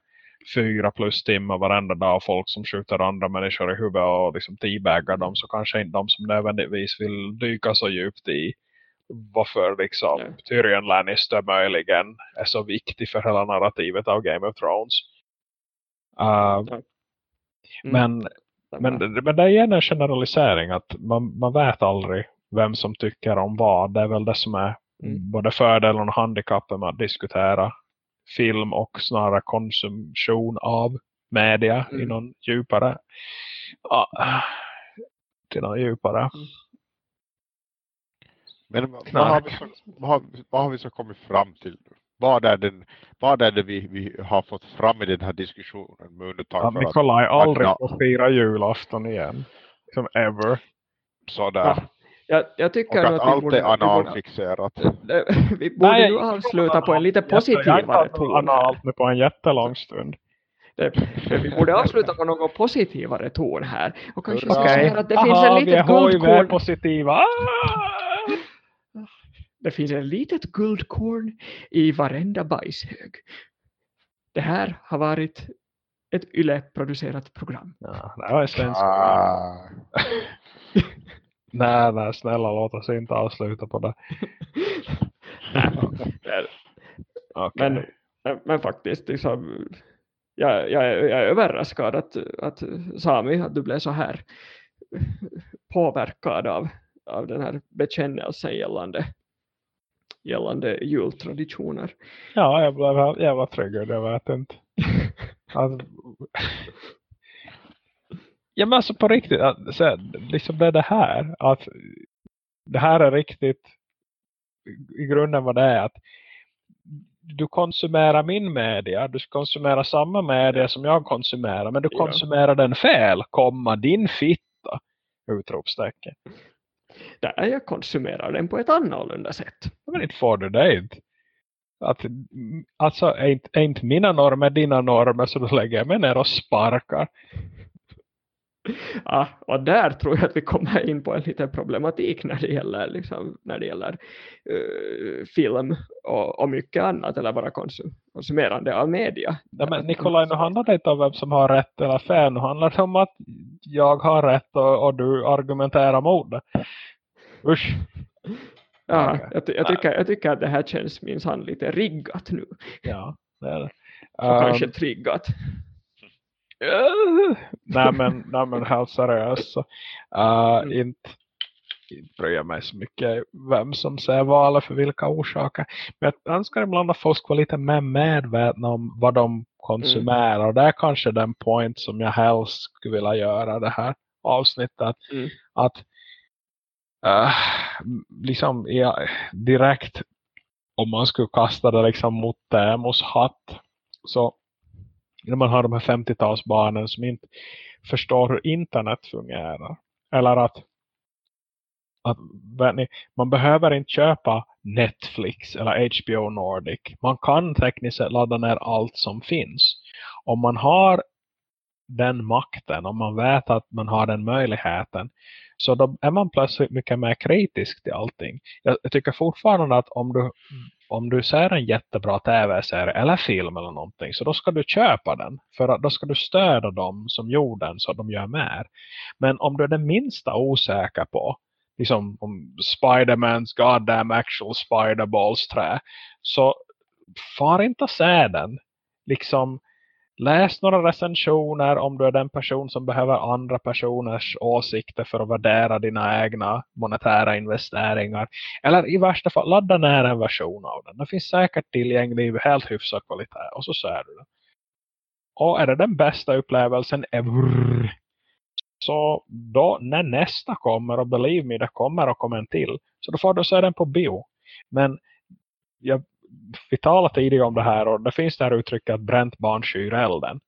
fyra plus timmar varenda dag folk som skjuter andra människor i huvudet och liksom teabaggar dem så kanske inte de som nödvändigtvis vill dyka så djupt i varför liksom Ja. Tyrion Lannister möjligen är så viktig för hela narrativet av Game of Thrones. Uh, Mm. Men men, men det är igen en generalisering att man, man vet aldrig vem som tycker om vad. Det är väl det som är Mm. både fördelen och handikappen med att diskutera film och snarare konsumtion av media i Mm. någon djupare ja, till någon djupare. Men vad har, vi så, vad, har, vad har vi så kommit fram till? Vad är, den, vad är det vi, vi har fått fram i den här diskussionen med undantag Att för att Nikolaj aldrig Ja. får fira julafton igen. Som ever. sådär. Ja, jag, jag tycker Och att att vi allt borde, är analfixerat. vi borde Nej, nu avsluta på en lite positivare ton. analt nu på en jättelång stund. Det, det, vi borde avsluta på någon positivare ton här. Och kanske säga att det finns en Aha, litet guldkorn. HIV-positiva. Ah! Det finns en litet guldkorn i varenda bajshög. Det här har varit ett YLE-producerat program. Ja, det var en svensk. Ah, Nej, nej, snälla låt oss inte avsluta på det. Nej, Okej. men, men, faktiskt, liksom, jag, jag, är- jag är överraskad att, att Sami, att du blev så här påverkad av, av den här bekännelsen gällande, gällande jultraditioner. Ja, jag blev jävla triggad, jag vet inte. Alltså, ja men alltså på riktigt, att, så, liksom det är det här. Att det här är riktigt i grunden vad det är. att Du konsumerar min media, du konsumerar samma media som jag konsumerar. Men du konsumerar den fel, komma din fitta. Utropstecken. Där jag konsumerar den på ett annorlunda sätt. Men inte får du det inte. Att, alltså är inte, är inte mina normer dina normer så då lägger jag mig ner och sparkar. Ja, och där tror jag att vi kommer in på en liten problematik när det gäller, liksom, när det gäller eh, film och, och mycket annat, eller bara konsum, konsumerande av media. Ja, men Nikolaj, nu handlar det inte om vem som har rätt eller fel. Nu handlar det om att jag har rätt och, och du argumenterar mot det. Usch. Ja, jag, jag, tycker, jag tycker att det här känns minsann lite riggat nu. Ja, det är det. Um, kanske triggat. Uh, nej men, nej men helt seriöst så uh, Mm. inte, inte bryr jag mig så mycket vem som säger vad eller för vilka orsaker. Men jag önskar ibland att folk var lite mer medvetna om vad de konsumerar. Och det är kanske den point som jag helst skulle vilja göra det här avsnittet. Mm. Att uh, liksom ja, direkt om man skulle kasta det liksom mot Temos hatt så när man har de här 50-talsbarnen som inte förstår hur internet fungerar. Eller att, att ni, man behöver inte köpa Netflix eller HBO Nordic. Man kan tekniskt sett ladda ner allt som finns. Om man har den makten, om man vet att man har den möjligheten så då är man plötsligt mycket mer kritisk till allting. Jag, jag tycker fortfarande att om du om du ser en jättebra tv-serie eller film eller någonting så då ska du köpa den. För att då ska du stödja dem som gjorde den så att de gör mer. Men om du är det minsta osäker på liksom om Spidermans goddamn actual Spiderballs trä så far inte se den. Liksom läs några recensioner om du är den person som behöver andra personers åsikter för att värdera dina egna monetära investeringar. Eller i värsta fall ladda ner en version av den. Den finns säkert tillgänglig i helt hyfsad kvalitet. Och så ser du den. Och är det den bästa upplevelsen ever? Så då när nästa kommer och believe me det kommer och kommer en till. Så då får du se den på bio. Men jag, vi talade tidigare om det här och det finns det här uttrycket att bränt barn skyr elden.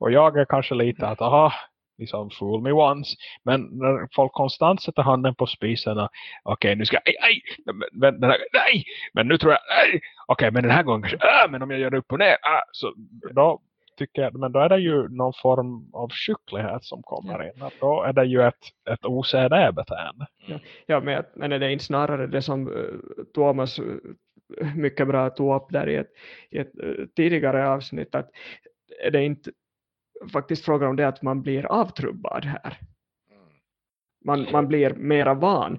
Och jag är kanske lite att aha, liksom fool me once. Men när folk konstant sätter handen på spisen okej okay, nu ska jag, aj, men, men, nej, men nu tror jag, okej okay, men den här gången kanske, äh, men om jag gör det upp och ner, äh, så då tycker jag, men då är det ju någon form av skicklighet som kommer in. Att då är det ju ett, ett OCD-beteende. Ja, ja men, men är det inte snarare det som uh, Thomas uh, mycket bra tog upp där i ett, i ett uh, tidigare avsnitt att är det inte faktiskt frågan om det att man blir avtrubbad här. Man, man blir mera van.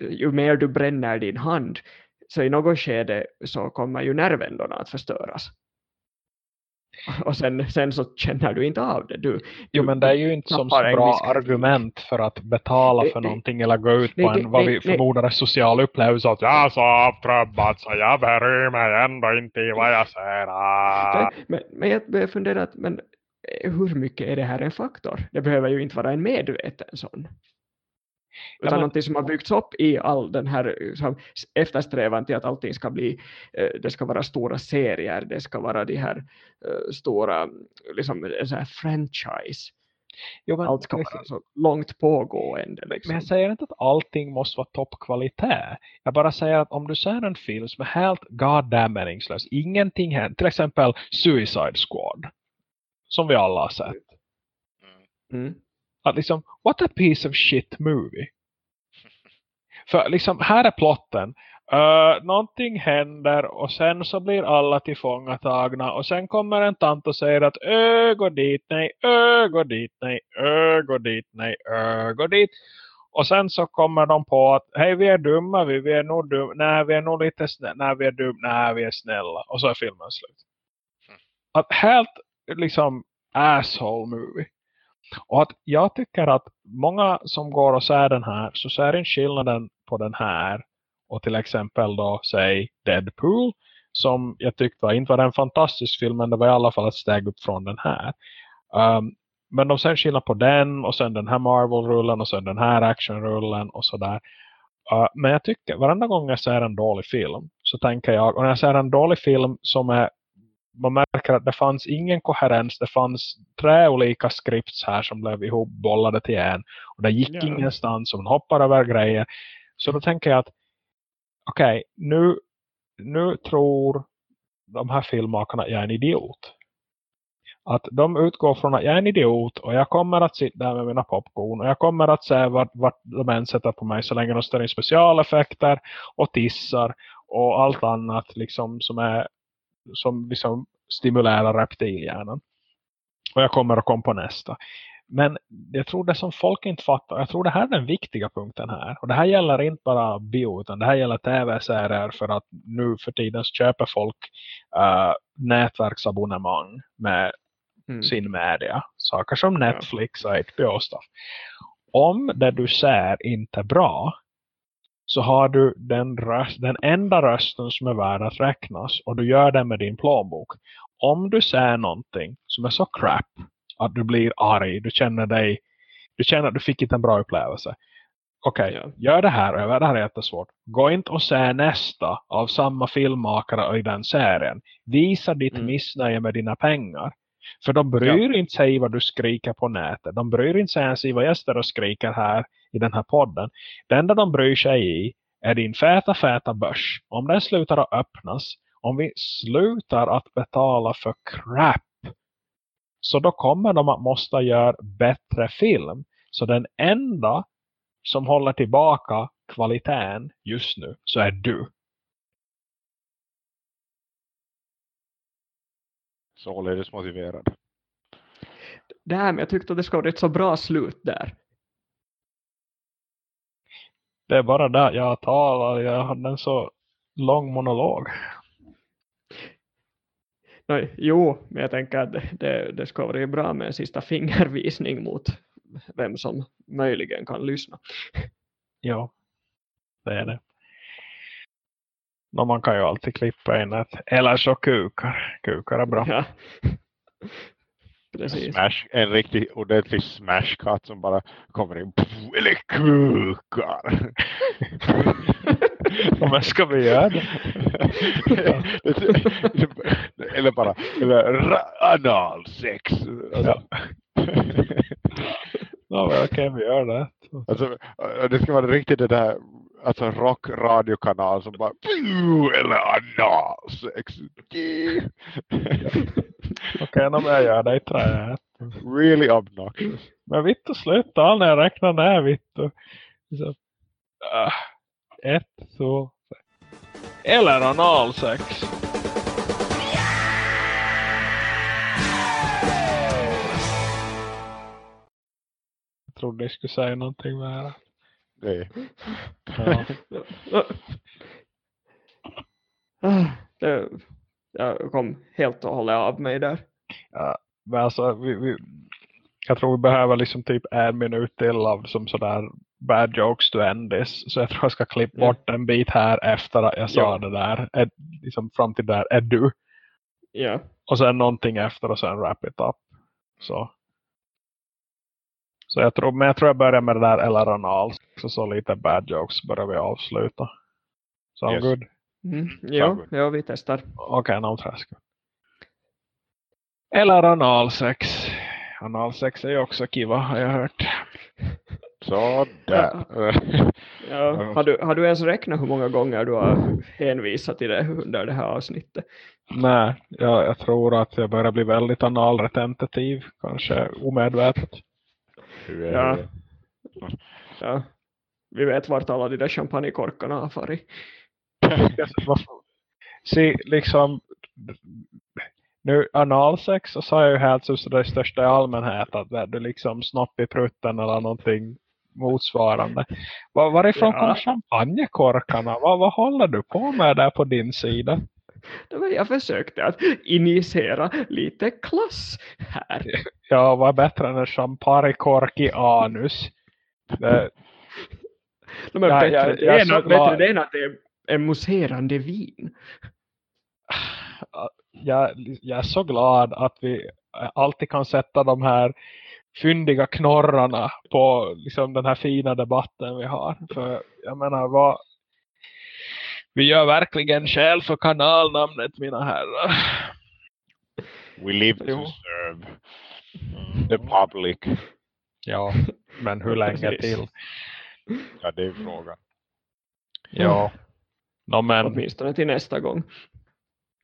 Ju mer du bränner din hand så i något skede så kommer ju nervändorna att förstöras. Och sen, sen så känner du inte av det. Du, du jo men det är ju inte som så bra argument för att betala för det, någonting eller gå ut nej, på en nej, vad vi förmodar är social upplevelse att jag är så avtrubbad så jag bryr mig ändå inte i vad jag säger. Men, men jag funderar att men Eh, hur mycket är det här en faktor? Det behöver ju inte vara en medveten sån. Utan ja, någonting som har byggts upp i all den här liksom, eftersträvan till att allting ska bli, eh, det ska vara stora serier, det ska vara de här eh, stora, liksom en sån här franchise. Jo, men, Allt ska vara så långt pågående. Liksom. Men jag säger inte att allting måste vara toppkvalitet. Jag bara säger att om du ser en film som är helt goddamn meningslös, ingenting händer, till exempel Suicide Squad som vi alla har sett. Mm. Att liksom, what a piece of shit movie. För liksom, här är plotten. Uh, någonting händer och sen så blir alla tillfångatagna och sen kommer en tant och säger att ögo dit, nej, ögo dit, nej, ögo dit, nej, ögo dit. Och sen så kommer de på att hej vi är dumma, vi, vi är nog dumma, nej vi är nog lite snälla, nej vi är dumma, nej vi är snälla. Och så är filmen slut. Mm. Att helt liksom asshole movie. Och att jag tycker att många som går och ser den här så ser en skillnaden på den här och till exempel då säg Deadpool som jag tyckte var inte var en fantastisk film men det var i alla fall ett steg upp från den här. Um, men de ser skillnad på den och sen den här Marvel-rullen och sen den här action-rullen och sådär. Uh, ehm, men jag tycker, varenda gång jag ser en dålig film så tänker jag, och när jag ser en dålig film som är man märker att det fanns ingen koherens. Det fanns tre olika skripts här som blev ihopbollade till en. Och det gick ja. ingenstans och man hoppar över grejer. Så då tänker jag att okej, okay, nu, nu tror de här filmmakarna att jag är en idiot. Att de utgår från att jag är en idiot och jag kommer att sitta där med mina popcorn och jag kommer att se vart, vart de än sätter på mig så länge de ställer in specialeffekter och tissar och allt annat liksom som är som liksom stimulerar reptilhjärnan. Och jag kommer att komma på nästa. Men jag tror det som folk inte fattar, jag tror det här är den viktiga punkten här. Och det här gäller inte bara bio utan det här gäller tv-serier för att nu för tiden köper folk uh, nätverksabonnemang med mm. sin media. Saker som Netflix och HBO stuff. Om det du ser inte är bra så har du den, röst, den enda rösten som är värd att räknas och du gör det med din plånbok. Om du säger någonting som är så crap att du blir arg, du känner dig du känner att du fick inte en bra upplevelse. Okej, okay, yeah. gör det här och det här är jättesvårt. Gå inte och se nästa av samma filmmakare i den serien. Visa ditt mm. missnöje med dina pengar. För de bryr ja. inte sig vad du skriker på nätet. De bryr inte sig ens i vad gäster och skriker här i den här podden. Det enda de bryr sig i är din feta feta börs. Om den slutar att öppnas, om vi slutar att betala för crap så då kommer de att måste göra bättre film. Så den enda som håller tillbaka kvaliteten just nu så är du. Således motiverad. Damn, jag tyckte att det ska vara ett så bra slut där. Det är bara där jag talar. Jag hade en så lång monolog. Nej, jo, men jag tänker att det, det ska vara bra med en sista fingervisning mot vem som möjligen kan lyssna. Ja, det är det. No, man kan ju alltid klippa in ett eller så kukar. Kukar är bra. Ja. Precis. Smash, en riktig ordentlig smashcut som bara kommer in. Eller kukar. Men ska vi göra eller bara eller analsex. Alltså. Ja. Okej, vi gör det. Alltså, det ska vara riktigt det där alltså rock radiokanal som bara eller analsex. Okej, okay, jag gör det i träet. really obnoxious. Men vittu, sluta när jag räknar ner vittu. Så, uh, ett, två, tre. Eller analsex. Jag trodde ni skulle säga någonting mer. Nej. Ja. Ah, det, jag kom helt och hållet av mig där. Ja, men alltså, vi, vi, jag tror vi behöver liksom typ en minut till av som sådär bad jokes to end this. Så jag tror jag ska klippa Ja. bort en bit här efter att jag sa Ja. det där. Är, liksom fram till där är du. Ja, Och sen någonting efter och sen wrap it up. Så. Så jag tror, men jag tror jag börjar med det där eller anal. Så, så lite bad jokes börjar vi avsluta. Sound Yes. good? Mm, jo, vi testar. Okej, okay, träsk. Eller analsex. Analsex är ju också kiva har jag hört. Så där. Ja, har, du, har du ens räknat hur många gånger du har hänvisat till det under det här avsnittet? Nej, jag, jag tror att jag börjar bli väldigt analretentativ. Kanske omedvetet. Ja. ja. Vi vet vart alla de där champagnekorkarna har farit. Se, liksom nu analsex så sa jag ju helt som i största allmänhet att det- du liksom snopp i prutten eller någonting motsvarande. Var, varifrån Ja. kom champagnekorkarna? Vad, vad håller du på med där på din sida? Det var jag försökte att initiera lite klass här. Ja, vad är bättre än en champagnekork i anus? Det, No, men Ja, bättre, jag- det jag är är glad. bättre det än att det är en mousserande vin. jag, jag är så glad att vi alltid kan sätta de här fyndiga knorrarna på liksom den här fina debatten vi har. För jag menar, vad, vi gör verkligen skäl för kanalnamnet mina herrar. We live to serve the public. Ja, men hur länge till? Ja, det är frågan. Ja. No, men Åtminstone till nästa gång.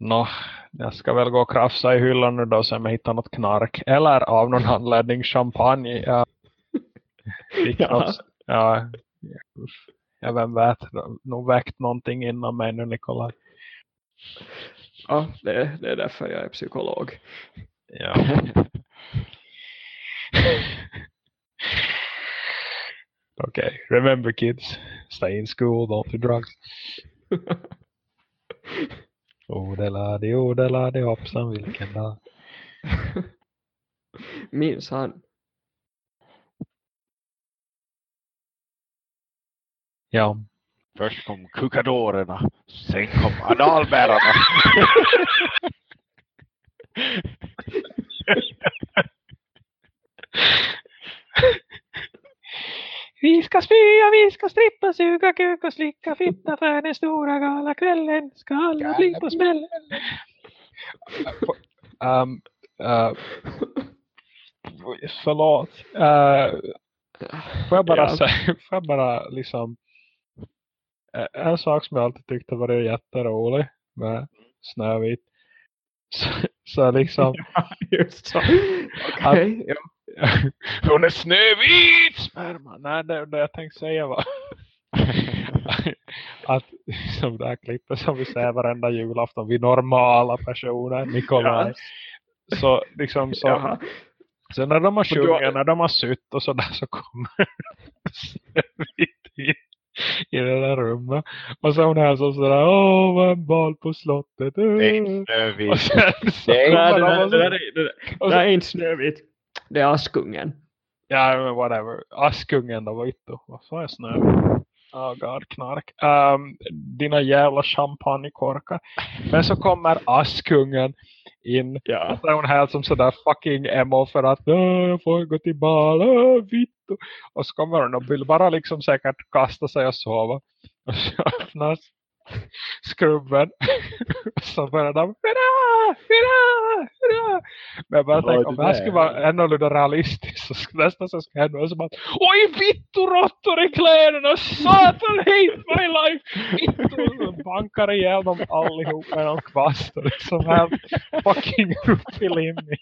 no, jag ska väl gå och krafsa i hyllan nu då så jag hittar något knark. Eller av någon anledning champagne. Ja. Fick Ja. något- ja. Jag vem vet, nog väckt någonting inom mig nu Nikolaj. Ja, det, det är därför jag är psykolog. Ja. okay, remember kids, stay in school, don't do drugs. Odeladi, odeladi, hoppsan vilken dag. Minns han. Ja, Först kom kukadorerna, sen kom analbärarna. Vi ska spya, vi ska strippa, suga kuk och slicka fitta för den stora galakvällen ska alla bli på smällen. um, uh, förlåt. Uh, får jag bara Ja. säga, får jag bara liksom eh, en sak som jag alltid tyckte var jätterolig med Snövit. Så, så liksom Just så. Okej, ja. Hon är snövit sperma. Nej, det, det jag tänkte säga var att som det här klippet som vi ser varenda julafton, vi normala personer, Nikolaj. Så liksom så, Jaha. så när de har du har- sjungit, när de har sytt och sådär så kommer Snövit in i det där rummet. Och så hon är så sådär, åh vad en bal på slottet. Det är inte sen så Det där, där, där, där är inte Snövit. Det är Askungen. Ja, men whatever. Askungen då, vittu. Vad sa jag snö? Oh god, knark. Um, dina jävla champagnekorkar. Men så kommer Askungen in. Ja. Och så är hon helt som sådär fucking emo för att "Åh, jag får gå till bal, åh, vittu. Och så kommer hon och vill bara liksom säkert kasta sig och sova. Och så öppnas skrubben. så började de hurra, hurra, hurra. Men jag bara tänkte, om det här skulle vara ännorlunda realistiskt så skulle nästan så skulle hända som att Oj, vittu råttor i kläderna! Satan, hate my life! Vittu! Och bankar ihjäl dem allihop med någon kvast och liksom helt fucking upp i limning.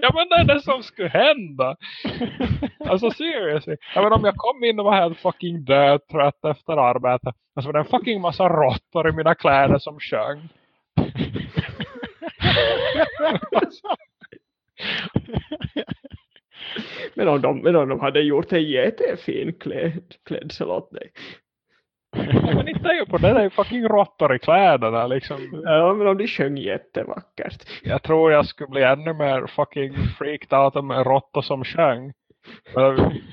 ja men det är det som skulle hända. Alltså seriously. Jag menar om jag kom in och var helt fucking död trött efter arbetet. Alltså var det en fucking massa råttor i mina kläder som sjöng. Men om de, men om de hade gjort en jättefin kläd, klädsel åt dig. Ja, men inte ju på det, det är ju fucking råttor i kläderna liksom. Ja, men om de sjöng jättevackert. Jag tror jag skulle bli ännu mer fucking freaked out om en råtta som sjöng.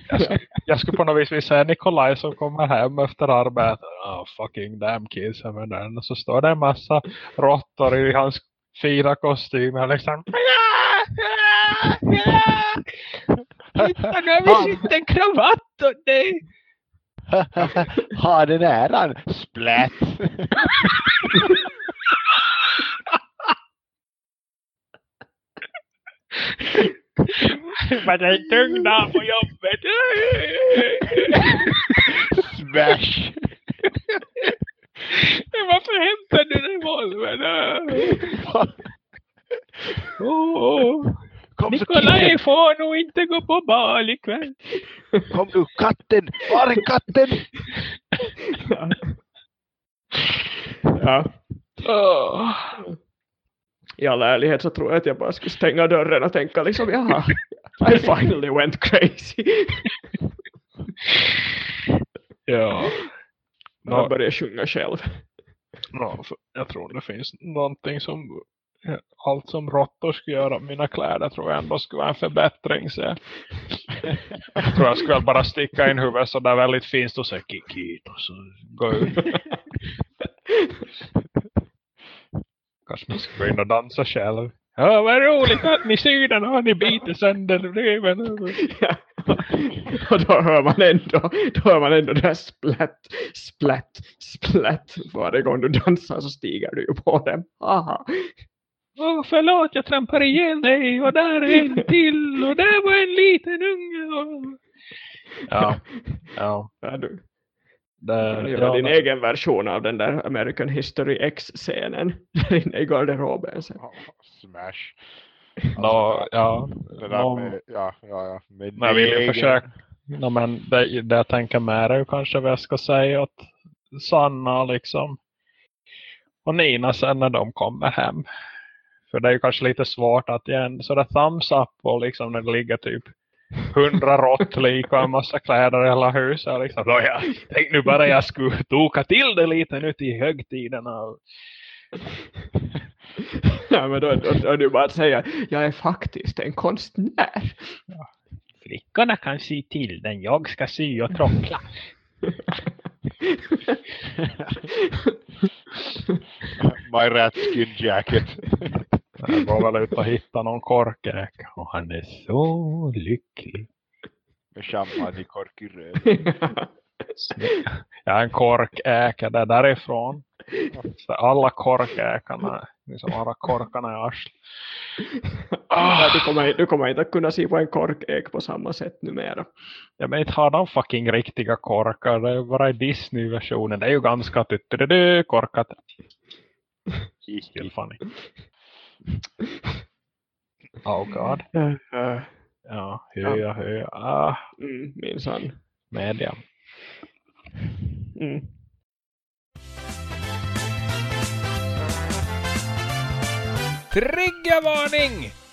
Jag skulle, jag skulle på något vis säga Nikolaj som kommer hem efter arbetet. Oh, fucking damn kids. Och så står det en massa råttor i hans fina kostymer. Liksom. Titta nu har vi sytt en kravatt åt dig. ha den äran. Splat. Men det är dag på jobbet. Smash. Varför hämtar du revolvern? Oh. Kom killen. får nog inte gå på bal ikväll. Kom nu katten. Var är katten? Ja. ja. Oh. I all ärlighet så tror jag att jag bara skulle stänga dörren och tänka liksom, jaha, I finally went crazy. Ja. Och jag Nå, började sjunga själv. för jag tror det finns någonting som allt som råttor skulle göra mina kläder tror jag ändå skulle vara en förbättring. Så jag jag tror jag skulle bara sticka in huvudet så där väldigt fint och säga kikit och så gå ut. Kanske man ska gå in och dansa själv. Ja, vad roligt att ni syr har ni bitit sönder röven. Ja. och då hör man ändå, då hör man ändå det här splatt, splatt, splatt. Varje gång du dansar så stiger du ju på dem. Aha. Åh, förlåt, jag trampar ihjäl dig och där är en till och där var en liten unge. Och... Ja, ja. Ja, du Det, kan göra ja, din det- egen version av den där American History X-scenen där inne i garderoben. sen. Smash. Nå, ja, Det där nå, med, ja, ja, ja. Jag vill ju försöka. No, men det, det jag tänker med är ju kanske vad jag ska säga åt Sanna liksom. Och Nina sen när de kommer hem. För det är ju kanske lite svårt att ge en sådär thumbs up och liksom när det ligger typ hundra råttlik och en massa kläder i hela huset. Liksom. Då jag tänkte nu bara jag skulle toka till det lite nu till högtiderna. Och, Ja, men då, då, då är det ju bara att säga, jag är faktiskt en konstnär. Flickorna kan sy till den, jag ska sy och trockla. My rat skin jacket. Jag går väl ut och hittar någon korkäk. Och han är så lycklig. Med champagnekork i röd. Jag är en korkäka där därifrån. Alla korkäkarna, liksom alla korkarna i arslet. Ah, du, kommer, du kommer inte kunna se på en korkäk på samma sätt numera. Ja men inte har de fucking riktiga korkar. Det är bara i Disney-versionen. Det är ju ganska tuttudu korkat. Still funny. Oh god. Ja, höja, höja. Ah, mm, minsann. media. Mm. Triggervarning!